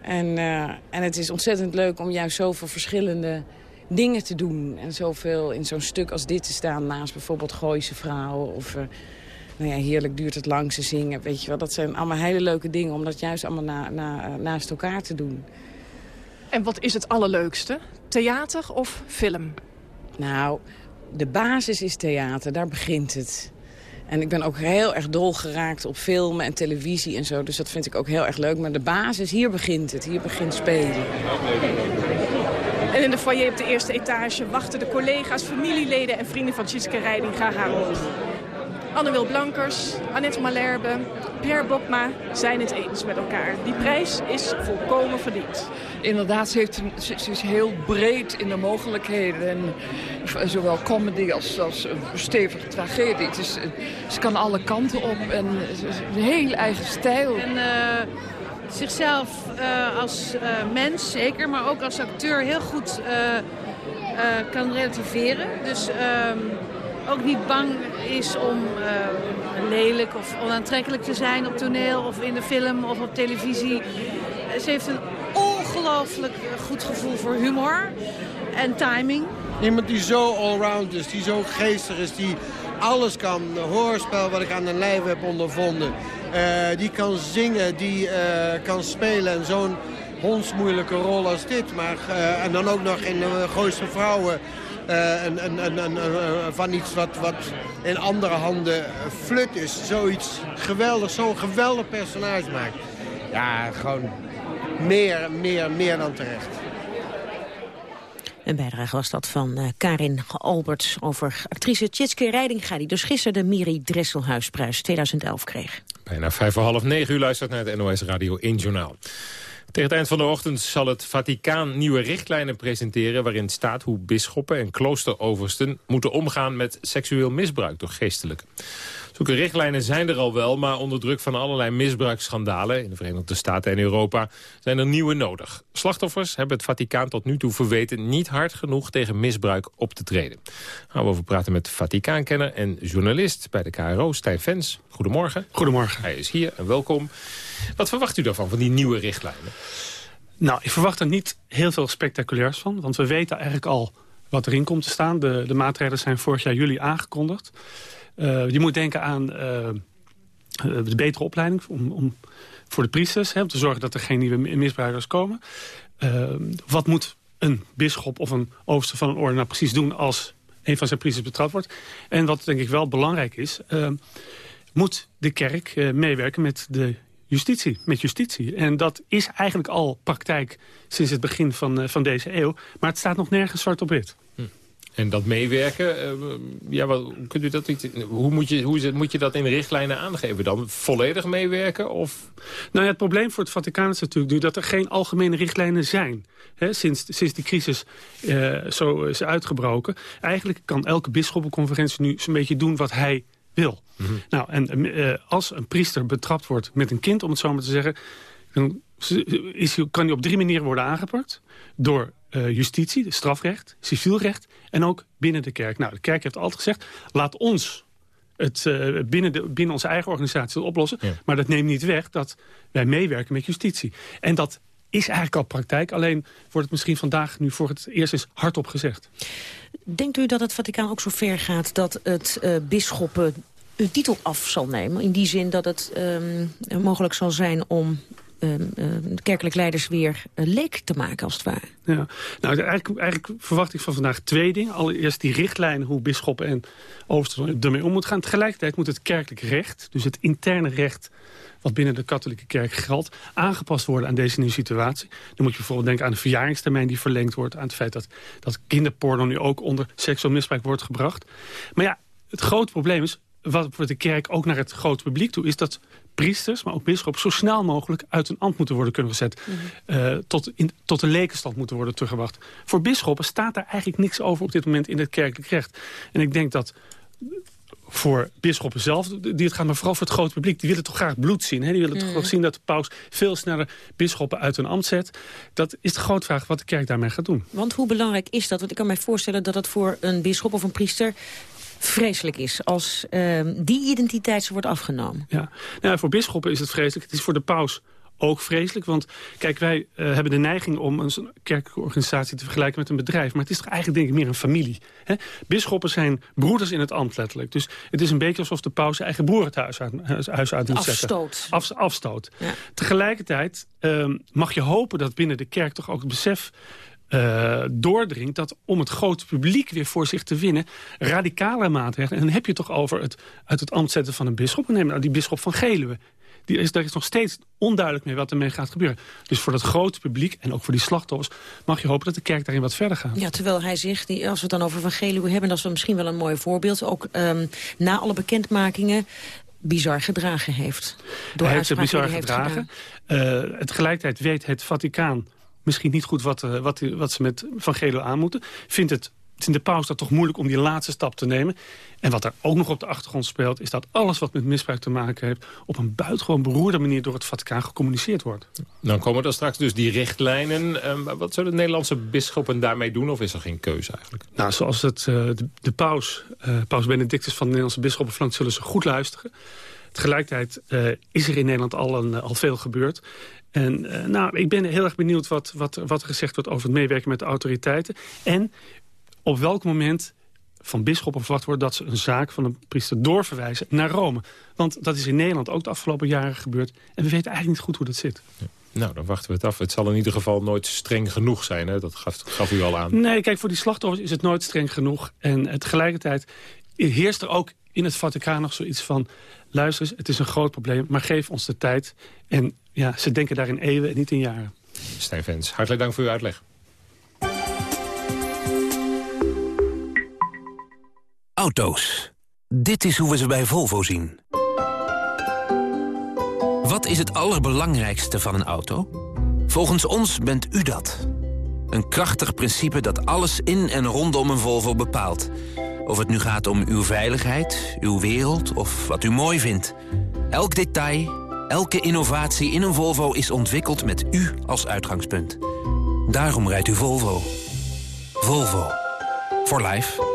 En, uh, en het is ontzettend leuk om juist zoveel verschillende dingen te doen. En zoveel in zo'n stuk als dit te staan naast bijvoorbeeld Gooise Vrouwen. Of uh, nou ja, heerlijk duurt het lang te zingen. Weet je wel, dat zijn allemaal hele leuke dingen om dat juist allemaal na, na, naast elkaar te doen. En wat is het allerleukste? Theater of film? Nou, de basis is theater, daar begint het. En ik ben ook heel erg dol geraakt op filmen en televisie en zo. Dus dat vind ik ook heel erg leuk. Maar de basis, hier begint het. Hier begint spelen. En in de foyer op de eerste etage wachten de collega's, familieleden en vrienden van Tjitske Reidinga haar op. Anne-Wil Blankers, Annette Malherbe, Pierre Bokma zijn het eens met elkaar. Die prijs is volkomen verdiend. Inderdaad, ze, heeft ze is heel breed in de mogelijkheden. En zowel comedy als, als stevige tragedie. Het is, ze kan alle kanten op en een heel eigen stijl. En, uh, zichzelf als mens zeker, maar ook als acteur heel goed kan relativeren. Dus ook niet bang is om lelijk of onaantrekkelijk te zijn op toneel of in de film of op televisie. Ze heeft een ongelooflijk goed gevoel voor humor en timing. Iemand die zo allround is, die zo geestig is, die alles kan. Hoorspel wat ik aan de lijf heb ondervonden. Uh, die kan zingen, die uh, kan spelen en zo'n hondsmoeilijke rol als dit. Maar, uh, en dan ook nog in de Gooise Vrouwen uh, een, een, een, van iets wat, wat in andere handen flut is. Zoiets geweldig, zo'n geweldig personage maakt. Ja, gewoon meer, meer, meer dan terecht. Een bijdrage was dat van uh, Karin Alberts over actrice Tjitske Reidinga... die dus gisteren de Miri Dresselhuisprijs 2011 kreeg. Bijna vijf voor half negen u luistert naar het NOS Radio 1 Journaal. Tegen het eind van de ochtend zal het Vaticaan nieuwe richtlijnen presenteren... waarin staat hoe bisschoppen en kloosteroversten moeten omgaan met seksueel misbruik door geestelijken. Zulke richtlijnen zijn er al wel, maar onder druk van allerlei misbruiksschandalen... in de Verenigde Staten en Europa zijn er nieuwe nodig. Slachtoffers hebben het Vaticaan tot nu toe verweten... niet hard genoeg tegen misbruik op te treden. Gaan we over praten met Vaticaankenner en journalist bij de KRO, Stijn Vens. Goedemorgen. Goedemorgen. Hij is hier en welkom. Wat verwacht u daarvan, van die nieuwe richtlijnen? Nou, ik verwacht er niet heel veel spectaculairs van. Want we weten eigenlijk al wat erin komt te staan. De, de maatregelen zijn vorig jaar juli aangekondigd. Uh, je moet denken aan uh, de betere opleiding om, om, voor de priesters. Hè, om te zorgen dat er geen nieuwe misbruikers komen. Uh, wat moet een bisschop of een overste van een orde nou precies doen... als een van zijn priesters betrapt wordt? En wat denk ik wel belangrijk is... moet de kerk meewerken met de justitie, met justitie. En dat is eigenlijk al praktijk sinds het begin van, van deze eeuw. Maar het staat nog nergens zwart op wit. Hm. En dat meewerken, eh, ja, wat, kunt u dat niet, hoe, moet je, hoe is het, moet je dat in de richtlijnen aangeven dan? Volledig meewerken? Of? Nou ja, het probleem voor het Vaticaan is natuurlijk dat er geen algemene richtlijnen zijn. sinds, sinds die crisis uh, zo is uitgebroken. Eigenlijk kan elke bisschoppenconferentie nu zo'n beetje doen wat hij wil. Mhm. Nou, en uh, als een priester betrapt wordt met een kind, om het zo maar te zeggen... dan is, kan hij op drie manieren worden aangepakt. Door uh, justitie, strafrecht, civielrecht en ook binnen de kerk. Nou, de kerk heeft altijd gezegd, laat ons het uh, binnen, de, binnen onze eigen organisatie oplossen. Maar dat neemt niet weg dat wij meewerken met justitie. En dat is eigenlijk al praktijk. Alleen wordt het misschien vandaag nu voor het eerst eens hardop gezegd. Denkt u dat het Vaticaan ook zo ver gaat dat het uh, bisschoppen een titel af zal nemen? In die zin dat het um, mogelijk zal zijn om Ehm, ehm, kerkelijk leiders weer uh, leek te maken, als het ware. Ja, nou, eigenlijk, eigenlijk, verwacht ik van vandaag twee dingen. Allereerst die richtlijnen hoe bisschoppen en oversten ermee om moeten gaan. Tegelijkertijd moet het kerkelijk recht, dus het interne recht wat binnen de katholieke kerk geldt, aangepast worden aan deze nieuwe situatie. Dan moet je bijvoorbeeld denken aan de verjaringstermijn die verlengd wordt, aan het feit dat, dat kinderporno nu ook onder seksueel misbruik wordt gebracht. Maar ja, het grote probleem is, wat voor de kerk ook naar het grote publiek toe... is dat priesters, maar ook bisschoppen... zo snel mogelijk uit hun ambt moeten worden kunnen gezet. Mhm. Eh, tot, in, tot de lekenstand moeten worden teruggebracht. Voor bisschoppen staat daar eigenlijk niks over op dit moment in het kerkelijk recht. En ik denk dat voor bisschoppen zelf, die het gaat maar vooral voor het grote publiek... die willen toch graag bloed zien. Hè? Die willen toch mhm. toch zien dat de paus veel sneller bisschoppen uit hun ambt zet. Dat is de grote vraag wat de kerk daarmee gaat doen. Want hoe belangrijk is dat? Want ik kan mij voorstellen dat het voor een bisschop of een priester vreselijk is als uh, die identiteit wordt afgenomen. Ja. Nou, voor bisschoppen is het vreselijk. Het is voor de paus ook vreselijk. Want kijk, wij uh, hebben de neiging om een kerkelijke organisatie te vergelijken met een bedrijf. Maar het is toch eigenlijk denk ik meer een familie. Hè? Bisschoppen zijn broeders in het ambt letterlijk. Dus het is een beetje alsof de paus zijn eigen broer het huis uit, huis uit moet afstoot. zetten. Af, afstoot. Ja. Tegelijkertijd uh, mag je hopen dat binnen de kerk toch ook het besef uh, doordringt dat om het grote publiek weer voor zich te winnen... radicale maatregelen... en dan heb je toch over het uit het ambt zetten van een bisschop. Neem nou die bisschop van Geluwe. Die is, daar is nog steeds onduidelijk mee wat ermee gaat gebeuren. Dus voor dat grote publiek en ook voor die slachtoffers... mag je hopen dat de kerk daarin wat verder gaat. Ja, terwijl hij zegt, die, als we het dan over Van Geluwe hebben... dat is misschien wel een mooi voorbeeld. Ook um, na alle bekendmakingen bizar gedragen heeft. Door hij heeft zich bizar gedragen. Uh, tegelijkertijd weet het Vaticaan misschien niet goed wat, uh, wat, wat ze met Van Gelo aan moeten. Vindt het de paus dat toch moeilijk om die laatste stap te nemen. En wat er ook nog op de achtergrond speelt... is dat alles wat met misbruik te maken heeft... op een buitengewoon beroerde manier door het Vaticaan gecommuniceerd wordt. Dan komen er straks dus die richtlijnen. Um, wat zullen de Nederlandse bisschoppen daarmee doen? Of is er geen keuze eigenlijk? Nou, zoals het, uh, de, de, paus, uh, paus Benedictus van de Nederlandse bisschoppenflank... zullen ze goed luisteren. Tegelijkertijd uh, is er in Nederland al, een, al veel gebeurd. En uh, nou, ik ben heel erg benieuwd wat, wat, wat er gezegd wordt over het meewerken met de autoriteiten. En op welk moment van bisschoppen verwacht wordt dat ze een zaak van een priester doorverwijzen naar Rome. Want dat is in Nederland ook de afgelopen jaren gebeurd. En we weten eigenlijk niet goed hoe dat zit. Ja. Nou, dan wachten we het af. Het zal in ieder geval nooit streng genoeg zijn. Hè? Dat gaf, gaf u al aan. Nee, kijk, voor die slachtoffers is het nooit streng genoeg. En tegelijkertijd heerst er ook in het Vaticaan nog zoiets van... luister eens, het is een groot probleem, maar geef ons de tijd. En ja, ze denken daar in eeuwen en niet in jaren. Stijn Vens, hartelijk dank voor uw uitleg. Auto's. Dit is hoe we ze bij Volvo zien. Wat is het allerbelangrijkste van een auto? Volgens ons bent u dat. Een krachtig principe dat alles in en rondom een Volvo bepaalt. Of het nu gaat om uw veiligheid, uw wereld of wat u mooi vindt. Elk detail Elke innovatie in een Volvo is ontwikkeld met u als uitgangspunt. Daarom rijdt u Volvo. Volvo. For life.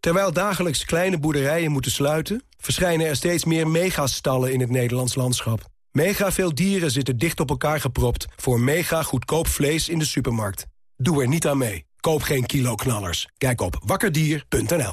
Terwijl dagelijks kleine boerderijen moeten sluiten... verschijnen er steeds meer megastallen in het Nederlands landschap. Mega veel dieren zitten dicht op elkaar gepropt... voor mega goedkoop vlees in de supermarkt. Doe er niet aan mee. Koop geen kiloknallers. Kijk op wakkerdier.nl.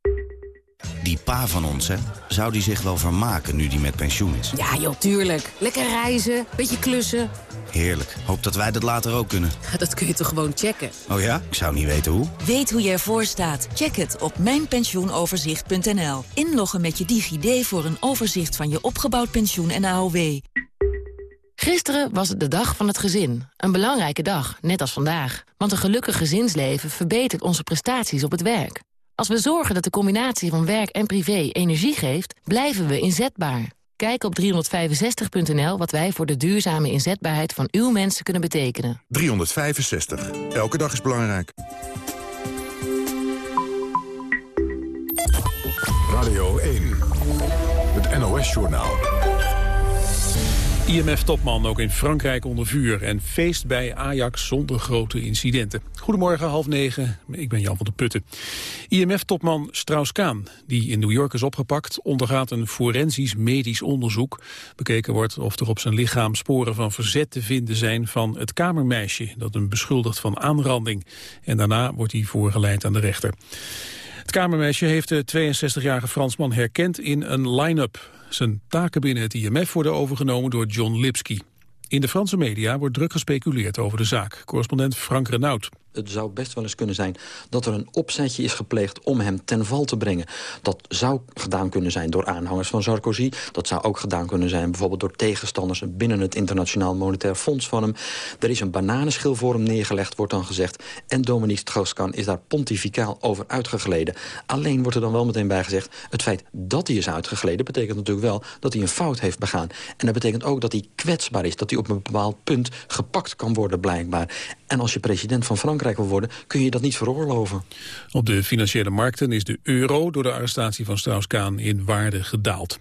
Die pa van ons, hè? Zou die zich wel vermaken nu die met pensioen is? Ja, joh, tuurlijk. Lekker reizen, beetje klussen. Heerlijk. Hoop dat wij dat later ook kunnen. Dat kun je toch gewoon checken? Oh ja? Ik zou niet weten hoe. Weet hoe je ervoor staat? Check het op mijnpensioenoverzicht.nl. Inloggen met je DigiD voor een overzicht van je opgebouwd pensioen en AOW. Gisteren was het de dag van het gezin. Een belangrijke dag, net als vandaag. Want een gelukkig gezinsleven verbetert onze prestaties op het werk. Als we zorgen dat de combinatie van werk en privé energie geeft... blijven we inzetbaar. Kijk op 365.nl wat wij voor de duurzame inzetbaarheid van uw mensen kunnen betekenen. 365. Elke dag is belangrijk. Radio 1. Het NOS-journaal. IMF-topman ook in Frankrijk onder vuur en feest bij Ajax zonder grote incidenten. Goedemorgen, half negen. Ik ben Jan van der Putten. IMF-topman Strauss-Kaan, die in New York is opgepakt, ondergaat een forensisch medisch onderzoek. Bekeken wordt of er op zijn lichaam sporen van verzet te vinden zijn van het kamermeisje dat hem beschuldigt van aanranding. En daarna wordt hij voorgeleid aan de rechter. Het kamermeisje heeft de 62-jarige Fransman herkend in een line-up. Zijn taken binnen het IMF worden overgenomen door John Lipsky. In de Franse media wordt druk gespeculeerd over de zaak. Correspondent Frank Renaud het zou best wel eens kunnen zijn dat er een opzetje is gepleegd om hem ten val te brengen. Dat zou gedaan kunnen zijn door aanhangers van Sarkozy. Dat zou ook gedaan kunnen zijn bijvoorbeeld door tegenstanders binnen het Internationaal Monetair Fonds van hem. Er is een bananenschil voor hem neergelegd, wordt dan gezegd. En Dominique Strauss-Kahn is daar pontificaal over uitgegleden. Alleen wordt er dan wel meteen bij gezegd... het feit dat hij is uitgegleden betekent natuurlijk wel dat hij een fout heeft begaan. En dat betekent ook dat hij kwetsbaar is. Dat hij op een bepaald punt gepakt kan worden blijkbaar. En als je president van Frankrijk wil worden, kun je dat niet veroorloven. Op de financiële markten is de euro door de arrestatie van Strauss-Kaan in waarde gedaald.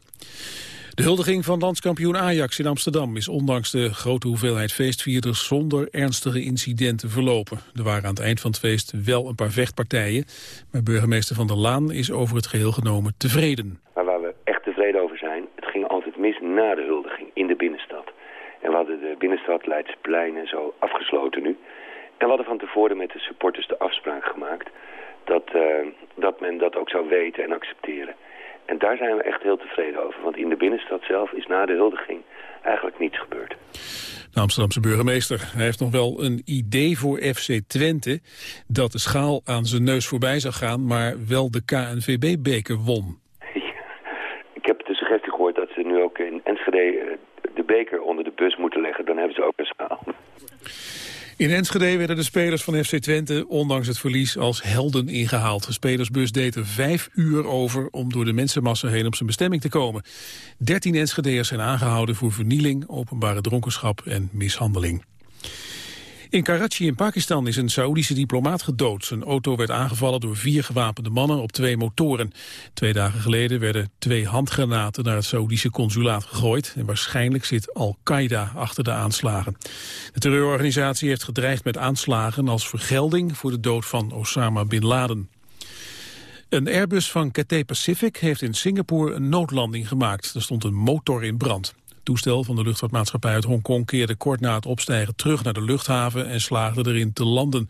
De huldiging van landskampioen Ajax in Amsterdam is ondanks de grote hoeveelheid feestvierders zonder ernstige incidenten verlopen. Er waren aan het eind van het feest wel een paar vechtpartijen, maar burgemeester Van der Laan is over het geheel genomen tevreden. Maar waar we echt tevreden over zijn, het ging altijd mis na de huldiging in de binnenstad. En we hadden de binnenstad Leidseplein en zo afgesloten nu. En we hadden van tevoren met de supporters de afspraak gemaakt... dat, uh, dat men dat ook zou weten en accepteren. En daar zijn we echt heel tevreden over. Want in de binnenstad zelf is na de huldiging eigenlijk niets gebeurd. De Amsterdamse burgemeester hij heeft nog wel een idee voor FC Twente... dat de schaal aan zijn neus voorbij zou gaan... maar wel de KNVB-beker won. (laughs) ik heb de suggestie gehoord dat ze nu ook in Enschede... Eh, de beker onder de bus moeten leggen. Dan hebben ze ook een schaal. In Enschede werden de spelers van FC Twente ondanks het verlies als helden ingehaald. De spelersbus deed er vijf uur over om door de mensenmassa heen op zijn bestemming te komen. Dertien Enschede'ers zijn aangehouden voor vernieling, openbare dronkenschap en mishandeling. In Karachi in Pakistan is een Saoedische diplomaat gedood. Zijn auto werd aangevallen door vier gewapende mannen op twee motoren. Twee dagen geleden werden twee handgranaten naar het Saoedische consulaat gegooid. En waarschijnlijk zit Al-Qaeda achter de aanslagen. De terreurorganisatie heeft gedreigd met aanslagen als vergelding voor de dood van Osama Bin Laden. Een Airbus van Cathay Pacific heeft in Singapore een noodlanding gemaakt. Er stond een motor in brand toestel van de luchtvaartmaatschappij uit Hongkong keerde kort na het opstijgen terug naar de luchthaven en slaagde erin te landen.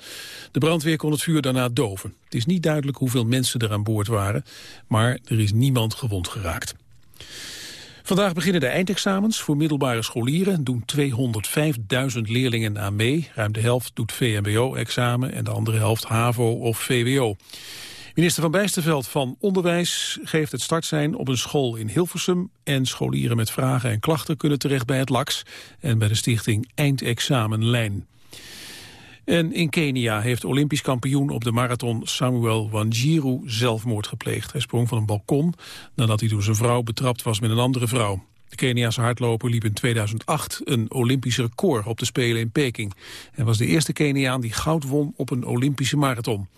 De brandweer kon het vuur daarna doven. Het is niet duidelijk hoeveel mensen er aan boord waren, maar er is niemand gewond geraakt. Vandaag beginnen de eindexamens voor middelbare scholieren. Doen 205.000 leerlingen aan mee. Ruim de helft doet VMBO-examen en de andere helft HAVO of VWO. Minister van Bijsterveld van Onderwijs geeft het startsein op een school in Hilversum... en scholieren met vragen en klachten kunnen terecht bij het LAX... en bij de stichting Eindexamenlijn. En in Kenia heeft Olympisch kampioen op de marathon Samuel Wanjiru zelfmoord gepleegd. Hij sprong van een balkon nadat hij door zijn vrouw betrapt was met een andere vrouw. De Keniaanse hardloper liep in 2008 een Olympisch record op de Spelen in Peking. Hij was de eerste Keniaan die goud won op een Olympische marathon.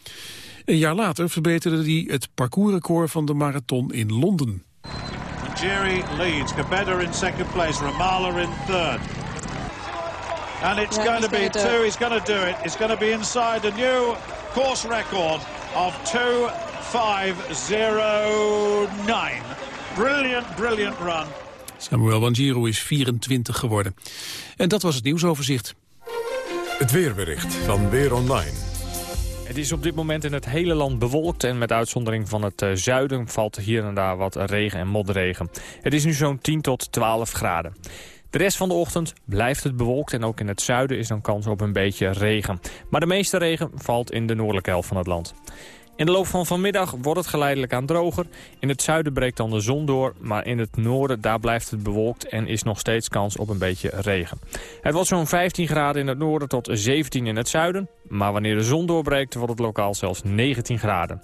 Een jaar later verbeterde hij het parcoursrecord van de marathon in Londen. Jerry leads, Cabeda in second place, Ramala in third. And it's yeah, going to be two, he's going to do it. It's going to be inside the new course record of 2.509. Brilliant, brilliant run. Samuel Wanjiru is 24 geworden. En dat was het nieuwsoverzicht. Het weerbericht van Weer Online. Het is op dit moment in het hele land bewolkt en met uitzondering van het zuiden valt hier en daar wat regen en modderregen. Het is nu zo'n 10 tot 12 graden. De rest van de ochtend blijft het bewolkt en ook in het zuiden is dan kans op een beetje regen. Maar de meeste regen valt in de noordelijke helft van het land. In de loop van vanmiddag wordt het geleidelijk aan droger. In het zuiden breekt dan de zon door, maar in het noorden daar blijft het bewolkt en is nog steeds kans op een beetje regen. Het wordt zo'n 15 graden in het noorden tot 17 in het zuiden, maar wanneer de zon doorbreekt wordt het lokaal zelfs 19 graden.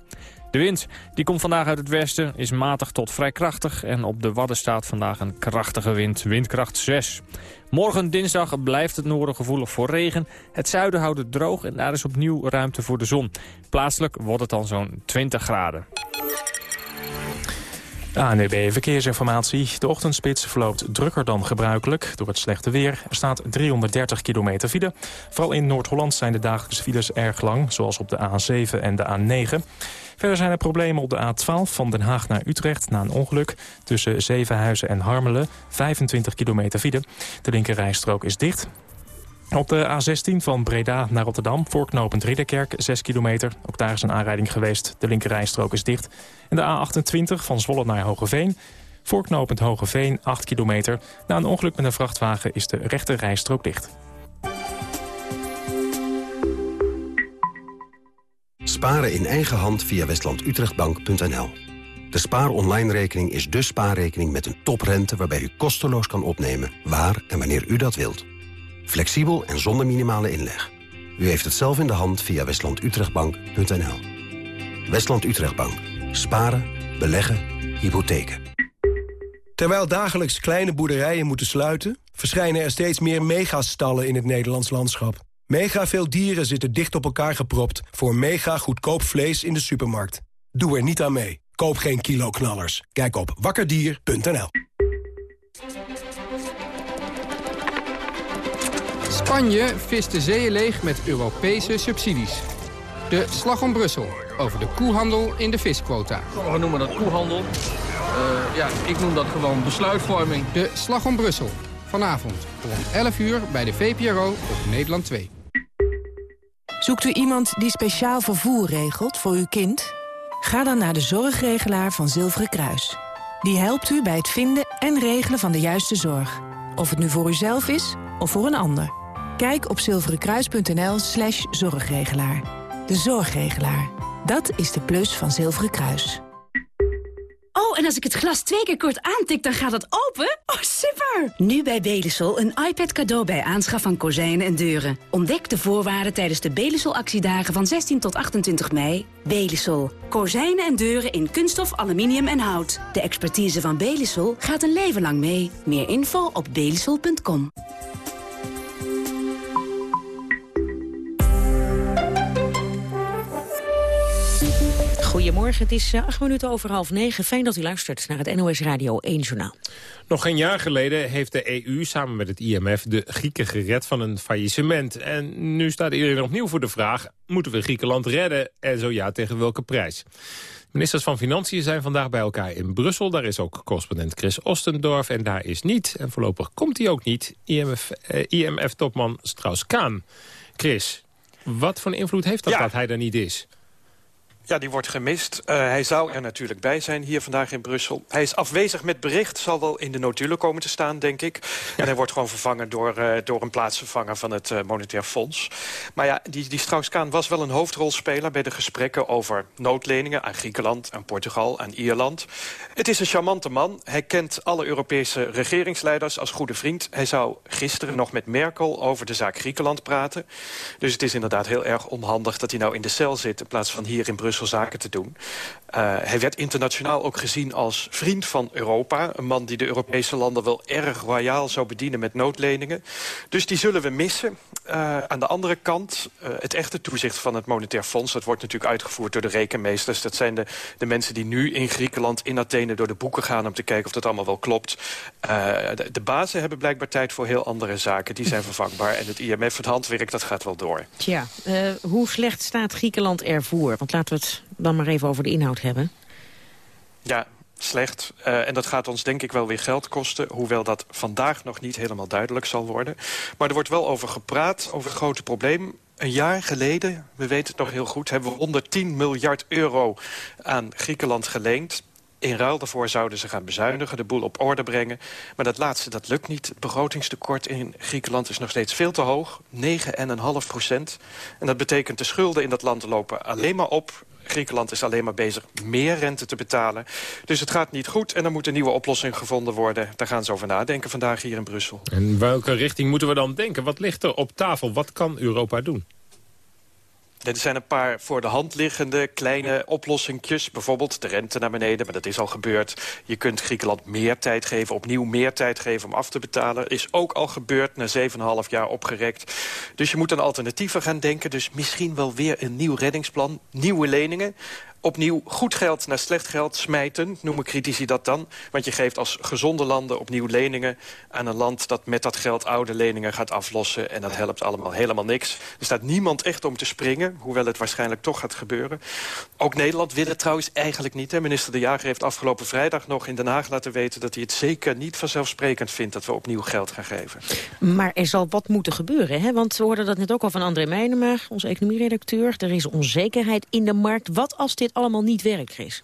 De wind die komt vandaag uit het westen, is matig tot vrij krachtig... en op de Wadden staat vandaag een krachtige wind, windkracht 6. Morgen dinsdag blijft het noorden gevoelig voor regen. Het zuiden houdt het droog en daar is opnieuw ruimte voor de zon. Plaatselijk wordt het dan zo'n 20 graden. ANEB Verkeersinformatie. De ochtendspits verloopt drukker dan gebruikelijk door het slechte weer. Er staat 330 kilometer file. Vooral in Noord-Holland zijn de dagelijkse files erg lang, zoals op de A7 en de A9. Verder zijn er problemen op de A12 van Den Haag naar Utrecht na een ongeluk. Tussen Zevenhuizen en Harmelen, 25 kilometer file. De linkerrijstrook is dicht. Op de A16 van Breda naar Rotterdam, voorknopend Ridderkerk, 6 kilometer. Ook daar is een aanrijding geweest. De linkerrijstrook is dicht. En de A28 van Zwolle naar Hogeveen, voorknopend Hogeveen, 8 kilometer. Na een ongeluk met een vrachtwagen is de rechterrijstrook dicht. Sparen in eigen hand via westlandutrechtbank.nl. De Spaar Online rekening is de spaarrekening met een toprente... waarbij u kosteloos kan opnemen waar en wanneer u dat wilt. Flexibel en zonder minimale inleg. U heeft het zelf in de hand via westlandutrechtbank.nl. Westland Utrechtbank. Sparen, beleggen, hypotheken. Terwijl dagelijks kleine boerderijen moeten sluiten... verschijnen er steeds meer megastallen in het Nederlands landschap. Mega veel dieren zitten dicht op elkaar gepropt... voor mega goedkoop vlees in de supermarkt. Doe er niet aan mee. Koop geen kiloknallers. Kijk op wakkerdier.nl. Spanje vist de zeeën leeg met Europese subsidies. De Slag om Brussel over de koehandel in de visquota. Sommigen noemen dat koehandel. Uh, ja, ik noem dat gewoon besluitvorming. De Slag om Brussel. Vanavond om 11 uur bij de VPRO op Nederland 2. Zoekt u iemand die speciaal vervoer regelt voor uw kind? Ga dan naar de zorgregelaar van Zilveren Kruis. Die helpt u bij het vinden en regelen van de juiste zorg. Of het nu voor uzelf is of voor een ander. Kijk op zilverenkruis.nl slash zorgregelaar. De zorgregelaar. Dat is de plus van Zilveren Kruis. Oh, en als ik het glas twee keer kort aantik, dan gaat het open? Oh, super! Nu bij Belisol een iPad cadeau bij aanschaf van kozijnen en deuren. Ontdek de voorwaarden tijdens de Belisol-actiedagen van 16 tot 28 mei. Belisol. Kozijnen en deuren in kunststof, aluminium en hout. De expertise van Belisol gaat een leven lang mee. Meer info op belisol.com. Goedemorgen, het is eh, acht minuten over half negen. Fijn dat u luistert naar het NOS Radio 1 Journaal. Nog geen jaar geleden heeft de EU samen met het IMF de Grieken gered van een faillissement. En nu staat iedereen opnieuw voor de vraag, moeten we Griekenland redden? En zo ja, tegen welke prijs? Ministers van Financiën zijn vandaag bij elkaar in Brussel. Daar is ook correspondent Chris Ostendorf en daar is niet, en voorlopig komt hij ook niet, IMF-topman eh, Strauss-Kaan. Chris, wat voor invloed heeft dat dat hij er niet is? Ja, die wordt gemist. Uh, hij zou er natuurlijk bij zijn hier vandaag in Brussel. Hij is afwezig met bericht, zal wel in de notulen komen te staan, denk ik. En hij wordt gewoon vervangen door, uh, door een plaatsvervanger van het uh, Monetair Fonds. Maar ja, die, die Strauss-Kaan was wel een hoofdrolspeler... bij de gesprekken over noodleningen aan Griekenland, aan Portugal, aan Ierland. Het is een charmante man. Hij kent alle Europese regeringsleiders als goede vriend. Hij zou gisteren nog met Merkel over de zaak Griekenland praten. Dus het is inderdaad heel erg onhandig dat hij nou in de cel zit... in plaats van hier in Brussel zaken te doen. Uh, hij werd internationaal ook gezien als vriend van Europa. Een man die de Europese landen wel erg royaal zou bedienen met noodleningen. Dus die zullen we missen. Uh, aan de andere kant, uh, het echte toezicht van het Monetair Fonds... dat wordt natuurlijk uitgevoerd door de rekenmeesters. Dat zijn de, de mensen die nu in Griekenland, in Athene... door de boeken gaan om te kijken of dat allemaal wel klopt. de, de bazen hebben blijkbaar tijd voor heel andere zaken. Die zijn vervangbaar. En het IMF, het handwerk, dat gaat wel door. Tja, hoe slecht staat Griekenland ervoor? Want laten we het dan maar even over de inhoud hebben. Ja, slecht. Uh, en dat gaat ons denk ik wel weer geld kosten. Hoewel dat vandaag nog niet helemaal duidelijk zal worden. Maar er wordt wel over gepraat, over het grote probleem Een jaar geleden, we weten het nog heel goed... hebben we 110 miljard euro aan Griekenland geleend. In ruil daarvoor zouden ze gaan bezuinigen, de boel op orde brengen. Maar dat laatste, dat lukt niet. Het begrotingstekort in Griekenland is nog steeds veel te hoog. 9,5 procent. En dat betekent de schulden in dat land lopen alleen maar op. Griekenland is alleen maar bezig meer rente te betalen. Dus het gaat niet goed en er moet een nieuwe oplossing gevonden worden. Daar gaan ze over nadenken vandaag hier in Brussel. En welke richting moeten we dan denken? Wat ligt er op tafel? Wat kan Europa doen? Er zijn een paar voor de hand liggende kleine oplossingjes. Bijvoorbeeld de rente naar beneden, maar dat is al gebeurd. Je kunt Griekenland meer tijd geven, opnieuw meer tijd geven om af te betalen. Is ook al gebeurd, na 7,5 jaar opgerekt. Dus je moet aan alternatieven gaan denken. Dus misschien wel weer een nieuw reddingsplan, nieuwe leningen opnieuw goed geld naar slecht geld smijten, noemen critici dat dan. Want je geeft als gezonde landen opnieuw leningen aan een land dat met dat geld oude leningen gaat aflossen. En dat helpt allemaal helemaal niks. Er staat niemand echt om te springen, hoewel het waarschijnlijk toch gaat gebeuren. Ook Nederland wil het trouwens eigenlijk niet. Hè. Minister De Jager heeft afgelopen vrijdag nog in Den Haag laten weten... dat hij het zeker niet vanzelfsprekend vindt dat we opnieuw geld gaan geven. Maar er zal wat moeten gebeuren, hè? want we hoorden dat net ook al van André Meijnema, onze economieredacteur. Er is onzekerheid in de markt. Wat als dit allemaal niet werkt, Chris?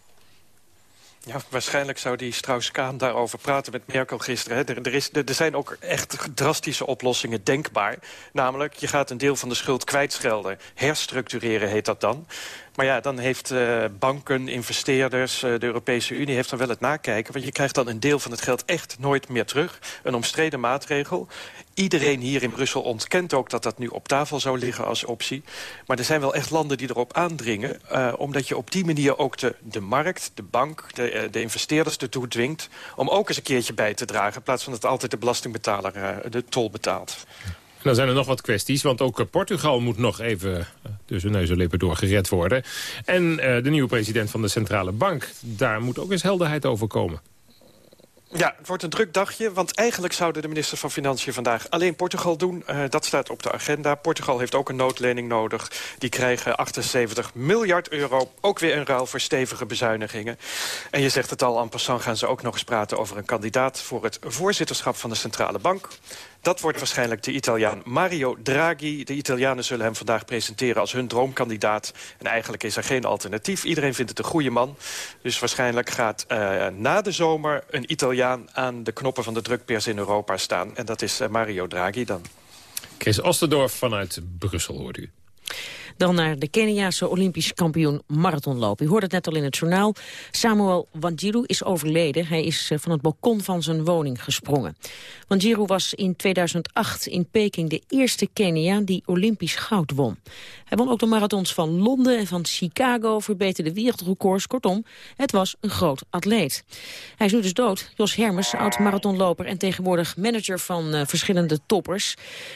Ja, waarschijnlijk zou die Strauss-Kaan daarover praten met Merkel gisteren. Hè. Er, is, er, zijn ook echt drastische oplossingen denkbaar. Namelijk, je gaat een deel van de schuld kwijtschelden. Herstructureren heet dat dan. Maar ja, dan heeft uh, banken, investeerders, uh, de Europese Unie... heeft dan wel het nakijken, want je krijgt dan een deel van het geld echt nooit meer terug. Een omstreden maatregel. Iedereen hier in Brussel ontkent ook dat dat nu op tafel zou liggen als optie. Maar er zijn wel echt landen die erop aandringen... Uh, omdat je op die manier ook de, de markt, de bank, de, de investeerders ertoe dwingt... om ook eens een keertje bij te dragen... in plaats van dat altijd de belastingbetaler de tol betaalt. En dan zijn er nog wat kwesties, want ook Portugal moet nog even tussen neus en lippen door gered worden. En de nieuwe president van de Centrale Bank, daar moet ook eens helderheid over komen. Ja, het wordt een druk dagje, want eigenlijk zouden de minister van Financiën vandaag alleen Portugal doen. Uh, dat staat op de agenda. Portugal heeft ook een noodlening nodig. Die krijgen 78 miljard euro, ook weer een ruil voor stevige bezuinigingen. En je zegt het al, en passant gaan ze ook nog eens praten over een kandidaat voor het voorzitterschap van de Centrale Bank. Dat wordt waarschijnlijk de Italiaan Mario Draghi. De Italianen zullen hem vandaag presenteren als hun droomkandidaat. En eigenlijk is er geen alternatief. Iedereen vindt het een goede man. Dus waarschijnlijk gaat uh, na de zomer een Italiaan aan de knoppen van de drukpers in Europa staan. En dat is uh, Mario Draghi dan. Chris Osterdorf vanuit Brussel hoort u. Dan naar de Keniaanse Olympisch kampioen marathonlopen. U hoorde het net al in het journaal. Samuel Wanjiru is overleden. Hij is eh, van het balkon van zijn woning gesprongen. Wanjiru was in 2008 in Peking de eerste Keniaan die Olympisch goud won. Hij won ook de marathons van Londen en van Chicago, verbeterde wereldrecords. Kortom, het was een groot atleet. Hij is nu dus dood. Jos Hermes, oud-marathonloper en tegenwoordig manager van uh, verschillende toppers.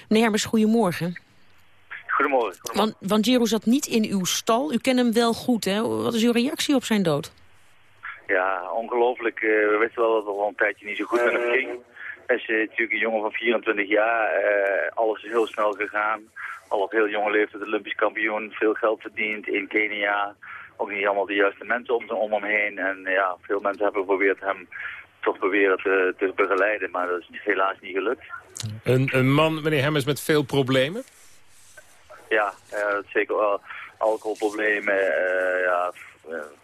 Meneer Hermes, goedemorgen. Goedemorgen. Want, want Giro zat niet in uw stal. U kent hem wel goed, hè? Wat is uw reactie op zijn dood? Ja, ongelooflijk. Uh, we wisten wel dat het al een tijdje niet zo goed met hem ging. Hij is uh, natuurlijk een jongen van 24 jaar. Uh, alles is heel snel gegaan. Al op heel jonge leeftijd Olympisch kampioen. Veel geld verdiend in Kenia. Ook niet allemaal de juiste mensen om, om hem heen. En ja, veel mensen hebben geprobeerd hem toch proberen te, te begeleiden. Maar dat is helaas niet gelukt. Een, een man, meneer Hemmers, met veel problemen? Ja, zeker wel alcoholproblemen. Uh, ja,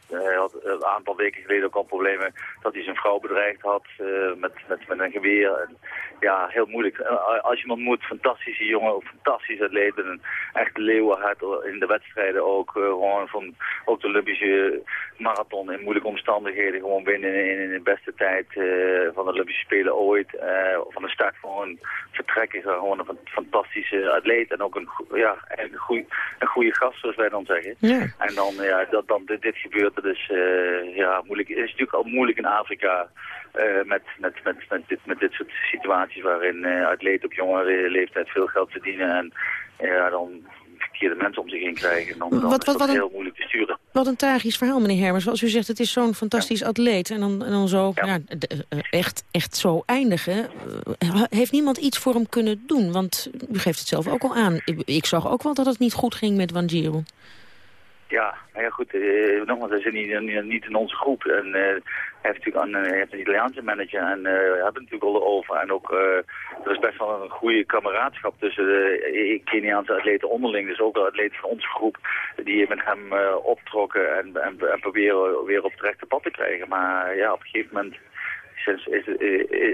hij had een aantal weken geleden ook al problemen dat hij zijn vrouw bedreigd had uh, met, met, met een geweer. En, ja, heel moeilijk. als je hem ontmoet, fantastische jongen, fantastische atleet. Een echte leeuwenhart in de wedstrijden ook. gewoon van ook de Olympische marathon in moeilijke omstandigheden. Gewoon winnen in, in de beste tijd van de Olympische Spelen ooit. van de start gewoon vertrekken. Gewoon een fantastische atleet. En ook een, ja, een, goeie, een goede gast, zoals wij dan zeggen. Ja. En dan, ja, dat dan dit, dit gebeurt, dat is uh, ja, moeilijk. Het is natuurlijk al moeilijk in Afrika uh, met, met, met, met, dit, met dit soort situaties waarin uh, atleten op jonge leeftijd veel geld verdienen en ja, dan verkeerde mensen om zich heen krijgen. Dan, dan wat, wat, heel moeilijk te sturen. Wat een tragisch verhaal, meneer Hermers. Zoals u zegt, het is zo'n fantastisch ja. atleet. En dan, en dan zo, ja. ja echt, echt zo eindigen. heeft niemand iets voor hem kunnen doen? Want u geeft het zelf ook al aan. Ik, ik zag ook wel dat het niet goed ging met Wanjiru. Ja, nou ja goed, uh, nogmaals, hij zit niet, niet, in onze groep. En uh, hij heeft natuurlijk een, heeft een Italiaanse manager en uh, we hebben natuurlijk al over. En ook, er is best wel een goede kameraadschap tussen de Keniaanse atleten onderling. Dus ook de atleten van onze groep die met hem optrokken en, en, en, proberen weer op het rechte pad te krijgen. Maar ja, op een gegeven moment is, is, is,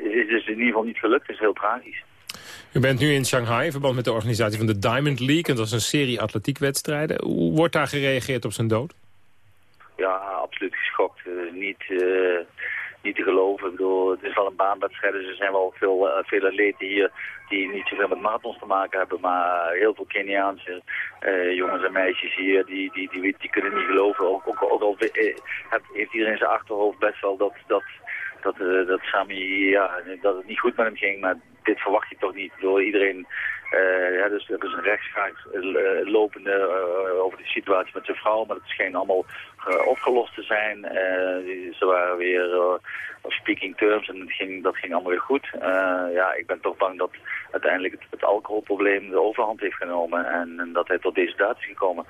is het in ieder geval niet gelukt. Het is heel tragisch. U bent nu in Shanghai in verband met de organisatie van de Diamond League. En dat is een serie atletiekwedstrijden. Hoe wordt daar gereageerd op zijn dood? Ja, absoluut geschokt. niet, uh, niet te geloven. Ik bedoel, het is wel een baanwedstrijd. Dus er zijn wel veel, uh, veel atleten hier die niet zoveel met marathons te maken hebben. Maar heel veel Keniaanse jongens en meisjes hier, die, die, die, die, kunnen niet geloven. Ook, ook, ook al heeft iedereen zijn achterhoofd best wel dat... dat dat, dat Sami, ja, dat het niet goed met hem ging, maar dit verwacht je toch niet door iedereen. Uh, ja, dus er is een rechtszaak uh, lopende uh, over de situatie met zijn vrouw, maar het scheen allemaal opgelost te zijn. ze waren weer op speaking terms en het ging, dat ging allemaal weer goed. ja, ik ben toch bang dat uiteindelijk het, het alcoholprobleem de overhand heeft genomen en, en dat hij tot deze daad is gekomen.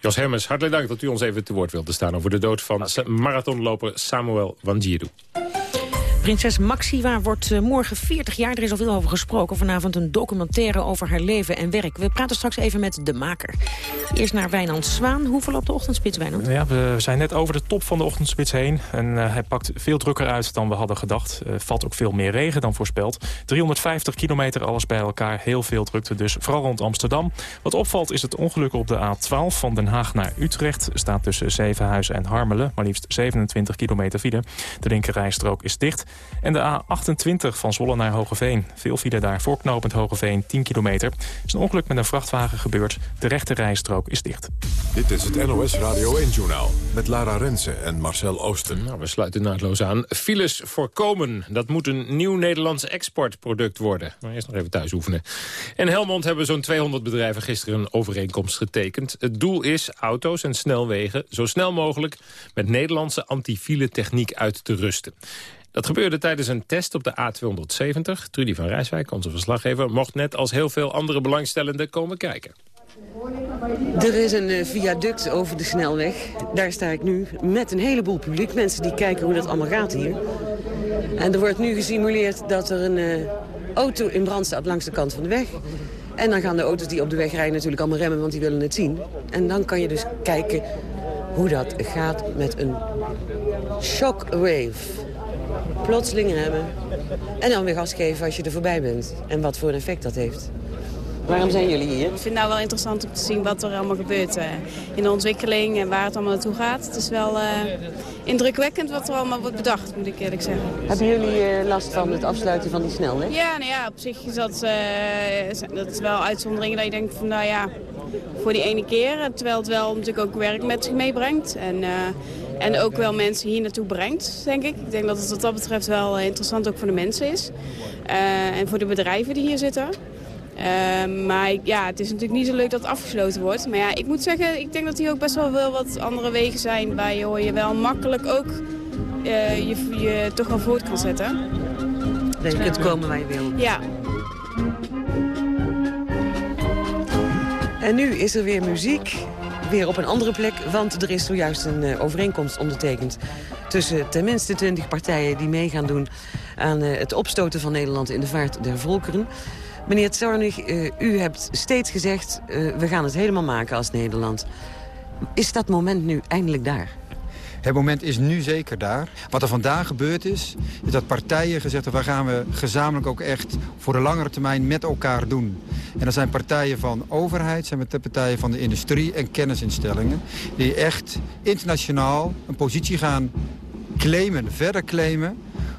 Jos Hermes, hartelijk dank dat u ons even te woord wilde staan... over de dood van marathonloper Samuel Wanjiru. Prinses Maxima wordt eh, morgen 40 jaar. Er is al veel over gesproken. Vanavond een documentaire over haar leven en werk. We praten straks even met de maker. Eerst naar Wijnand Zwaan. Hoe verloopt de ochtendspits, Wijnand? Ja, we zijn net over de top van de ochtendspits heen. En uh, hij pakt veel drukker uit dan we hadden gedacht. Uh, valt ook veel meer regen dan voorspeld. 350 kilometer alles bij elkaar. Heel veel drukte dus, vooral rond Amsterdam. Wat opvalt is het ongeluk op de A12 van Den Haag naar Utrecht. Staat tussen Zevenhuizen en Harmelen. Maar liefst 27 kilometer file. De linkerrijstrook is dicht. En de A28 van Zwolle naar Hogeveen. Veel file daar voorknopend Hogeveen, 10 kilometer. is een ongeluk met een vrachtwagen gebeurd. De rechte rijstrook is dicht. Dit is het NOS Radio 1-journaal met Lara Rensen en Marcel Oosten. Nou, we sluiten naadloos aan. Files voorkomen. Dat moet een nieuw Nederlands exportproduct worden. Maar eerst nog even thuis oefenen. In Helmond hebben zo'n 200 bedrijven gisteren een overeenkomst getekend. Het doel is auto's en snelwegen zo snel mogelijk... met Nederlandse antifiele techniek uit te rusten. Dat gebeurde tijdens een test op de A270. Trudy van Rijswijk, onze verslaggever, mocht net als heel veel andere belangstellenden komen kijken. Er is een eh, viaduct over de snelweg. Daar sta ik nu met een heleboel publiek. Mensen die kijken hoe dat allemaal gaat hier. En er wordt nu gesimuleerd dat er een uh, auto in brand staat langs de kant van de weg. En dan gaan de auto's die op de weg rijden natuurlijk allemaal remmen, want die willen het zien. En dan kan je dus kijken hoe dat gaat met een shockwave plotseling hebben. En dan weer gas geven als je er voorbij bent. En wat voor een effect dat heeft. Waarom zijn jullie hier? Ik vind het nou wel interessant om te zien wat er allemaal gebeurt uh, in de ontwikkeling en waar het allemaal naartoe gaat. Het is wel uh, indrukwekkend wat er allemaal wordt bedacht, moet ik eerlijk zeggen. Hebben jullie uh, last van het afsluiten van die snelweg? Ja, nou ja, op zich is dat, dat is wel uitzonderingen dat je denkt van nou ja, voor die ene keer. Terwijl het wel natuurlijk ook werk met zich meebrengt. En en ook wel mensen hier naartoe brengt, denk ik. Ik denk dat het wat dat betreft wel interessant ook voor de mensen is. Uh, en voor de bedrijven die hier zitten. Uh, maar ja, het is natuurlijk niet zo leuk dat het afgesloten wordt. Maar ja, ik moet zeggen, ik denk dat hier ook best wel wel wat andere wegen zijn... waar je, je wel makkelijk ook uh, je, je toch wel voort kan zetten. Dat je kunt komen waar je wil. Ja. En nu is er weer muziek weer op een andere plek. Want er is zojuist een uh, overeenkomst ondertekend... tussen tenminste 20 partijen die mee gaan doen... aan uh, het opstoten van Nederland in de vaart der volkeren. Meneer Zornig, uh, u hebt steeds gezegd... we gaan het helemaal maken als Nederland. Is dat moment nu eindelijk daar? Het moment is nu zeker daar. Wat er vandaag gebeurd is, is dat partijen gezegd hebben... waar gaan we gezamenlijk ook echt voor de langere termijn met elkaar doen. En dat zijn partijen van overheid, zijn met de partijen van de industrie en kennisinstellingen... die echt internationaal een positie gaan claimen, verder claimen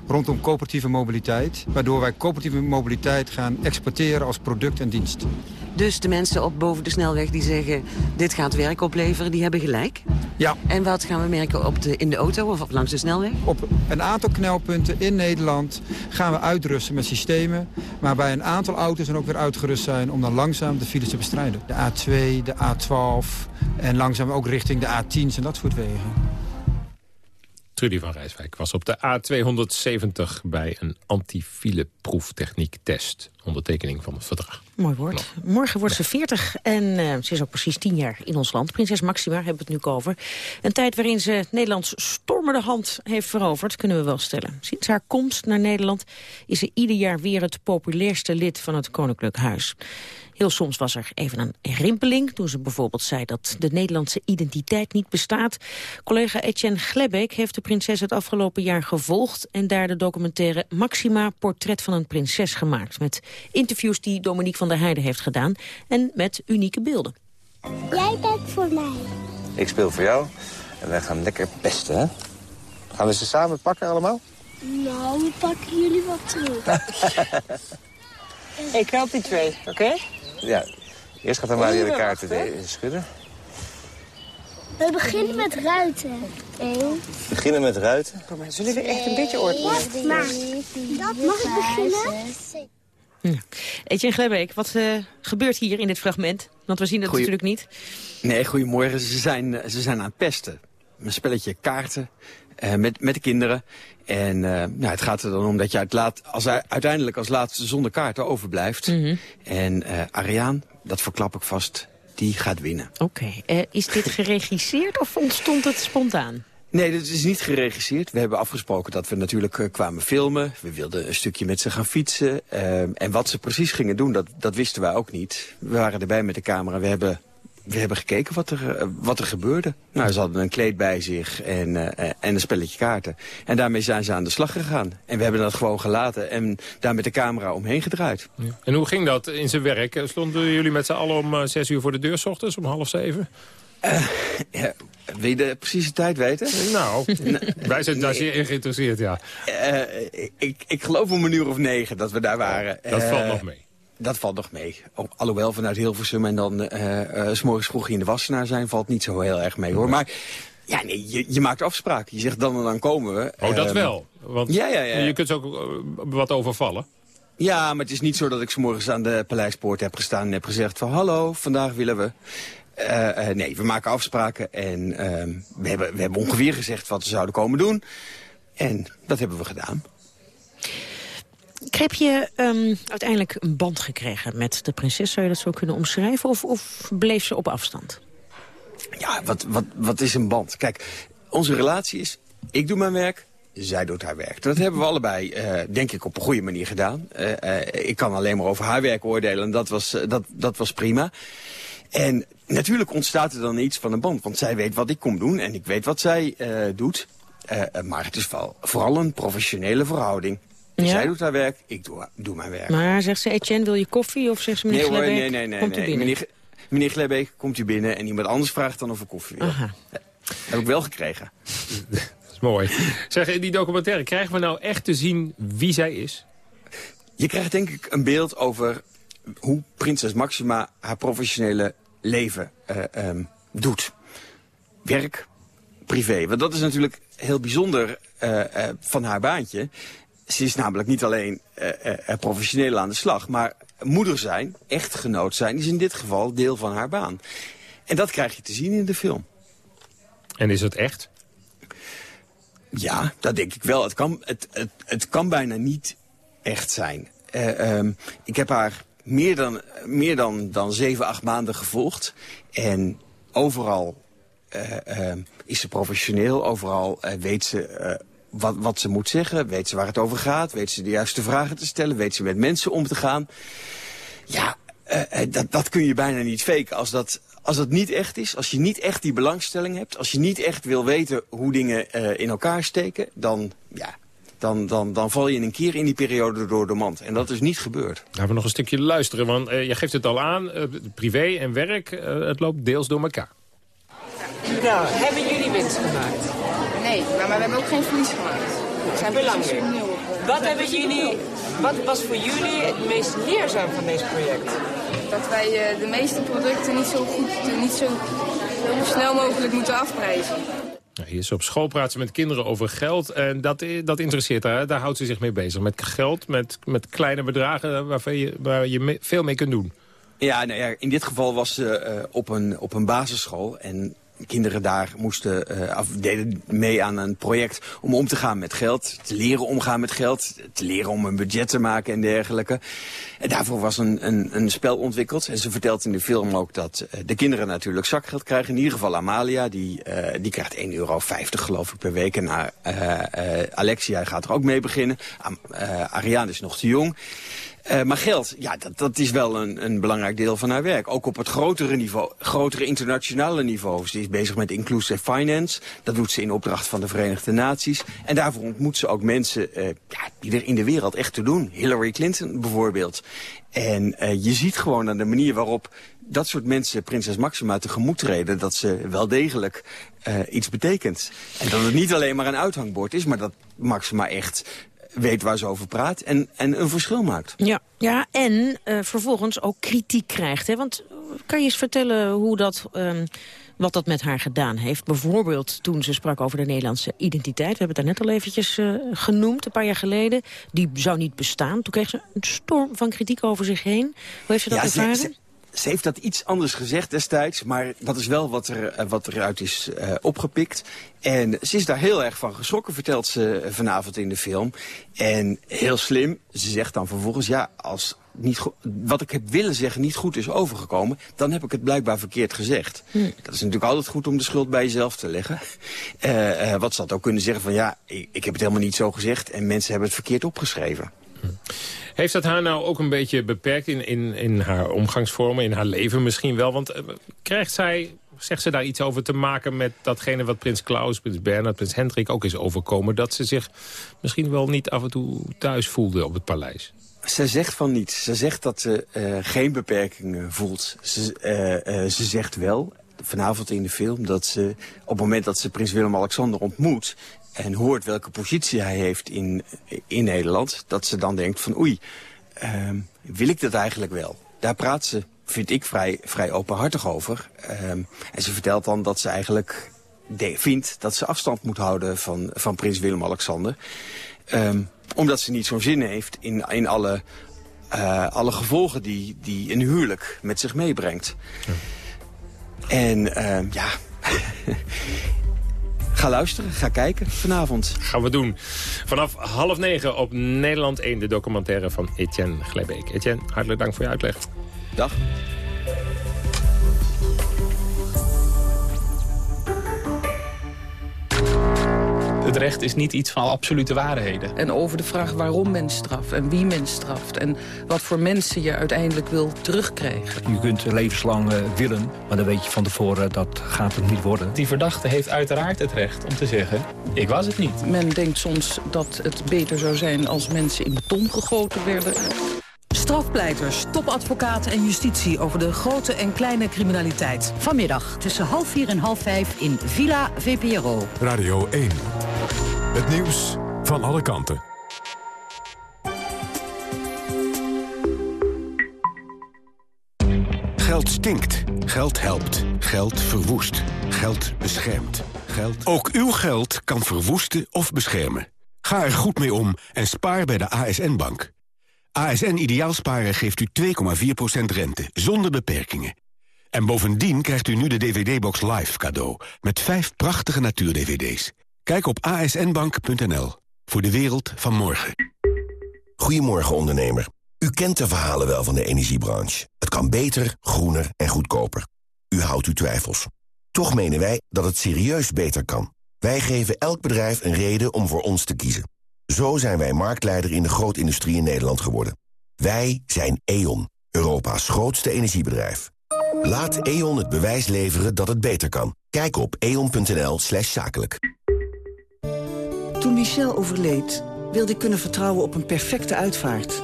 rondom coöperatieve mobiliteit. Waardoor wij coöperatieve mobiliteit gaan exporteren als product en dienst. Dus de mensen op boven de snelweg die zeggen... dit gaat werk opleveren, die hebben gelijk? Ja. En wat gaan we merken op de, in de auto of langs de snelweg? Op een aantal knelpunten in Nederland gaan we uitrusten met systemen... waarbij een aantal auto's dan ook weer uitgerust zijn... om dan langzaam de files te bestrijden. De A2, de A12 en langzaam ook richting de A10's en dat soort wegen. Trudy van Rijswijk was op de A270 bij een antifiele proeftechniek test. Ondertekening van het verdrag. Mooi woord. Morgen wordt ze 40 en uh, ze is ook precies 10 jaar in ons land. Prinses Maxima hebben we het nu over. Een tijd waarin ze Nederlands stormende hand heeft veroverd, kunnen we wel stellen. Sinds haar komst naar Nederland is ze ieder jaar weer het populairste lid van het Koninklijk Huis. Heel soms was er even een rimpeling toen ze bijvoorbeeld zei dat de Nederlandse identiteit niet bestaat. Collega Etienne Glebbeek heeft de prinses het afgelopen jaar gevolgd en daar de documentaire Maxima Portret van een Prinses gemaakt. Met interviews die Dominique van der Heijden heeft gedaan en met unieke beelden. Jij bent voor mij. Ik speel voor jou en wij gaan lekker pesten, hè? Gaan we ze samen pakken allemaal? Nou, we pakken jullie wat terug. (laughs) Ik help die twee, oké? Ja, eerst gaat Amalia de kaarten schudden. We beginnen met ruiten. Eén. Beginnen met ruiten? Kom maar, zullen we echt een beetje orde maken? Maar, dat mag ik beginnen? Ja. Etienne Glebeek, wat uh, gebeurt hier in dit fragment? Want we zien het natuurlijk niet. Nee, goedemorgen. Ze zijn, eh, ze zijn aan het pesten. Een spelletje kaarten uh, met, met de kinderen. En uh, nou, het gaat er dan om dat je uit laat, als hij uiteindelijk als laatste zonder kaarten overblijft. Mm -hmm. En uh, Ariaan, dat verklap ik vast, die gaat winnen. Oké. Okay. is dit geregisseerd of ontstond het spontaan? Nee, dit is niet geregisseerd. We hebben afgesproken dat we natuurlijk uh, kwamen filmen. We wilden een stukje met ze gaan fietsen. Uh, en wat ze precies gingen doen, dat, dat wisten wij ook niet. We waren erbij met de camera. We hebben we hebben gekeken wat er, uh, wat er gebeurde. Nou, ze hadden een kleed bij zich en, uh, en een spelletje kaarten. En daarmee zijn ze aan de slag gegaan. En we hebben dat gewoon gelaten en daar met de camera omheen gedraaid. Ja. En hoe ging dat in zijn werk? Stonden jullie met z'n allen om zes uur voor de deur s ochtends, om half zeven? Ja, wil je de precieze tijd weten? Nou, (laughs) wij zijn daar zeer in geïnteresseerd, ja. ik, ik geloof om een uur of negen dat we daar waren. Dat valt nog mee. Dat valt nog mee. Alhoewel vanuit Hilversum en dan uh, uh, s morgens vroeg in de Wassenaar zijn... valt niet zo heel erg mee, hoor. Maar ja, nee, je, je maakt afspraken. Je zegt dan en dan komen we. Oh, dat um, wel? Want ja, ja, ja. je kunt ook uh, wat overvallen. Ja, maar het is niet zo dat ik s morgens aan de Paleispoort heb gestaan... en heb gezegd van hallo, vandaag willen we... Uh, uh, nee, we maken afspraken en uh, we, hebben, we hebben ongeveer gezegd wat we zouden komen doen. En dat hebben we gedaan. Heb je um, uiteindelijk een band gekregen met de prinses? Zou je dat zo kunnen omschrijven? Of, of bleef ze op afstand? Ja, wat, wat, wat is een band? Kijk, onze relatie is... Ik doe mijn werk, zij doet haar werk. Dat hebben we allebei, uh, denk ik, op een goede manier gedaan. Uh, uh, ik kan alleen maar over haar werk oordelen en dat was, dat, dat was prima. En natuurlijk ontstaat er dan iets van een band. Want zij weet wat ik kom doen en ik weet wat zij doet. maar het is vooral een professionele verhouding. Ja. Zij doet haar werk, ik doe, doe mijn werk. Maar zegt ze, Etienne, wil je koffie? Of zegt ze, meneer nee, Glebeek, nee, nee, nee, komt u nee. binnen? Meneer, meneer Glebeek, komt u binnen en iemand anders vraagt dan of ik koffie wil. Aha. Ja, heb ik wel gekregen. (laughs) Dat is mooi. Zeg, in die documentaire, krijgen we nou echt te zien wie zij is? Je krijgt denk ik een beeld over hoe prinses Maxima haar professionele leven uh, um, doet. Werk, privé. Want dat is natuurlijk heel bijzonder uh, uh, van haar baantje. Ze is namelijk niet alleen professioneel aan de slag, maar moeder zijn, echtgenoot zijn, is in dit geval deel van haar baan. En dat krijg je te zien in de film. En is het echt? Ja, dat denk ik wel. Het kan, het, het, het kan bijna niet echt zijn. Uh, um, ik heb haar meer dan, meer dan, dan zeven, acht maanden gevolgd. En overal uh, uh, is ze professioneel. Overal weet ze wat, wat ze moet zeggen. Weet ze waar het over gaat. Weet ze de juiste vragen te stellen. Weet ze met mensen om te gaan. Ja, dat, dat kun je bijna niet faken. Als dat, als dat niet echt is, als je niet echt die belangstelling hebt... als je niet echt wil weten hoe dingen in elkaar steken... dan, ja, dan, dan, dan val je in een keer in die periode door de mand. En dat is niet gebeurd. Laten we nog een stukje luisteren, want uh, je geeft het al aan. Uh, privé en werk, het loopt deels door elkaar. Nou, hebben jullie winst gemaakt? Nee, maar, maar we hebben ook geen verlies gemaakt. We zijn belangrijk. Wat, hebben jullie, wat was voor jullie het meest leerzaam van deze project? Dat wij uh, de meeste producten niet zo goed, niet zo, zo snel mogelijk moeten afprijzen. Hier is op school praat ze met kinderen over geld. En dat, dat interesseert haar. Daar houdt ze zich mee bezig. Met geld, met, met kleine bedragen waarvan je, waar je veel mee kunt doen. Ja, nou ja, in dit geval was ze uh, op, een, op een basisschool. En kinderen daar moesten, uh, deden mee aan een project om om te gaan met geld. Te leren omgaan met geld, te leren om een budget te maken en dergelijke. En daarvoor was een, een, een spel ontwikkeld. En ze vertelt in de film ook dat uh, de kinderen natuurlijk zakgeld krijgen. In ieder geval Amalia, die, uh, die krijgt 1,50 euro geloof ik per week. En Alexia gaat er ook mee beginnen. Ariane is nog te jong. Uh, maar geld, ja, dat, dat is wel een, een belangrijk deel van haar werk. Ook op het grotere niveau, grotere internationale niveau. Ze is bezig met inclusive finance. Dat doet ze in opdracht van de Verenigde Naties. En daarvoor ontmoet ze ook mensen uh, ja, die er in de wereld echt te doen. Hillary Clinton bijvoorbeeld. En uh, je ziet gewoon aan de manier waarop dat soort mensen prinses Maxima tegemoet treden... dat ze wel degelijk uh, iets betekent. En dat het niet alleen maar een uithangbord is... maar dat Maxima echt weet waar ze over praat en, en een verschil maakt. Ja, ja en uh, vervolgens ook kritiek krijgt. Hè? Want kan je eens vertellen hoe dat... Um, wat dat met haar gedaan heeft. Bijvoorbeeld toen ze sprak over de Nederlandse identiteit. We hebben het daar net al eventjes uh, genoemd, een paar jaar geleden. Die zou niet bestaan. Toen kreeg ze een storm van kritiek over zich heen. Hoe heeft ze dat ja, ervaren? Ze, ze heeft dat iets anders gezegd destijds, maar dat is wel wat, er, uh, wat eruit is uh, opgepikt. En ze is daar heel erg van geschrokken, vertelt ze vanavond in de film. En heel slim, ze zegt dan vervolgens, ja, als niet wat ik heb willen zeggen niet goed is overgekomen... dan heb ik het blijkbaar verkeerd gezegd. Hm. Dat is natuurlijk altijd goed om de schuld bij jezelf te leggen. Uh, (laughs) wat ze had ook kunnen zeggen van ja, ik, ik heb het helemaal niet zo gezegd... en mensen hebben het verkeerd opgeschreven. Hm. Heeft dat haar nou ook een beetje beperkt in, in, in haar omgangsvormen, in haar leven misschien wel? Want uh, krijgt zij, zegt ze daar iets over te maken met datgene wat prins Klaus, prins Bernhard, prins Hendrik ook is overkomen? Dat ze zich misschien wel niet af en toe thuis voelde op het paleis? Ze zegt van niets. Ze zegt dat ze uh, geen beperkingen voelt. Ze, uh, ze zegt wel, vanavond in de film, dat ze op het moment dat ze prins Willem-Alexander ontmoet en hoort welke positie hij heeft in, in Nederland... dat ze dan denkt van oei, uh, wil ik dat eigenlijk wel? Daar praat ze, vind ik, vrij, vrij openhartig over. Uh, en ze vertelt dan dat ze eigenlijk vindt dat ze afstand moet houden van, van prins Willem-Alexander. Um, omdat ze niet zo'n zin heeft in, in alle, uh, alle gevolgen die, die een huwelijk met zich meebrengt. Ja. En ja... (laughs) Ga luisteren, ga kijken vanavond. Gaan we doen. Vanaf half negen op Nederland 1, de documentaire van Etienne Glebeek. Etienne, hartelijk dank voor je uitleg. Dag. Het recht is niet iets van absolute waarheden. En over de vraag waarom men straft en wie men straft... en wat voor mensen je uiteindelijk wil terugkrijgen. Je kunt levenslang uh, willen, maar dan weet je van tevoren dat gaat het niet worden. Die verdachte heeft uiteraard het recht om te zeggen, ik was het niet. Men denkt soms dat het beter zou zijn als mensen in beton gegoten werden... Strafpleiters, topadvocaten en justitie over de grote en kleine criminaliteit. Vanmiddag tussen half vier en half vijf in Villa VPRO. Radio 1. Het nieuws van alle kanten. Geld stinkt. Geld helpt. Geld verwoest. Geld beschermt. Geld... Ook uw geld kan verwoesten of beschermen. Ga er goed mee om en spaar bij de ASN-bank. ASN Ideaalsparen geeft u 2,4% rente, zonder beperkingen. En bovendien krijgt u nu de DVD-box Live cadeau... met vijf prachtige natuur-DVD's. Kijk op asnbank.nl voor de wereld van morgen. Goedemorgen ondernemer. U kent de verhalen wel van de energiebranche. Het kan beter, groener en goedkoper. U houdt uw twijfels. Toch menen wij dat het serieus beter kan. Wij geven elk bedrijf een reden om voor ons te kiezen. Zo zijn wij marktleider in de grootindustrie in Nederland geworden. Wij zijn E.ON, Europa's grootste energiebedrijf. Laat E.ON het bewijs leveren dat het beter kan. Kijk op eon.nl slash zakelijk. Toen Michel overleed, wilde ik kunnen vertrouwen op een perfecte uitvaart.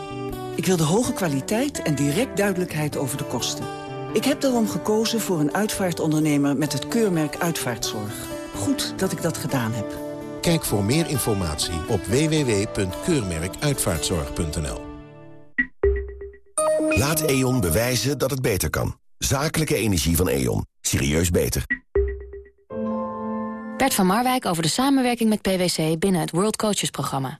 Ik wilde hoge kwaliteit en direct duidelijkheid over de kosten. Ik heb daarom gekozen voor een uitvaartondernemer met het keurmerk Uitvaartzorg. Goed dat ik dat gedaan heb. Kijk voor meer informatie op www.keurmerkuitvaartzorg.nl Laat E.ON bewijzen dat het beter kan. Zakelijke energie van E.ON. Serieus beter. Bert van Marwijk over de samenwerking met PwC binnen het World Coaches programma.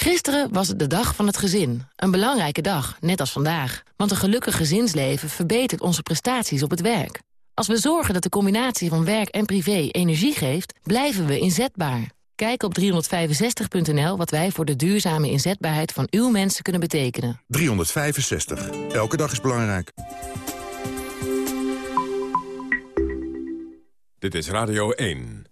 Gisteren was het de dag van het gezin. Een belangrijke dag, net als vandaag. Want een gelukkig gezinsleven verbetert onze prestaties op het werk. Als we zorgen dat de combinatie van werk en privé energie geeft... blijven we inzetbaar. Kijk op 365.nl wat wij voor de duurzame inzetbaarheid van uw mensen kunnen betekenen. 365. Elke dag is belangrijk. Dit is Radio 1.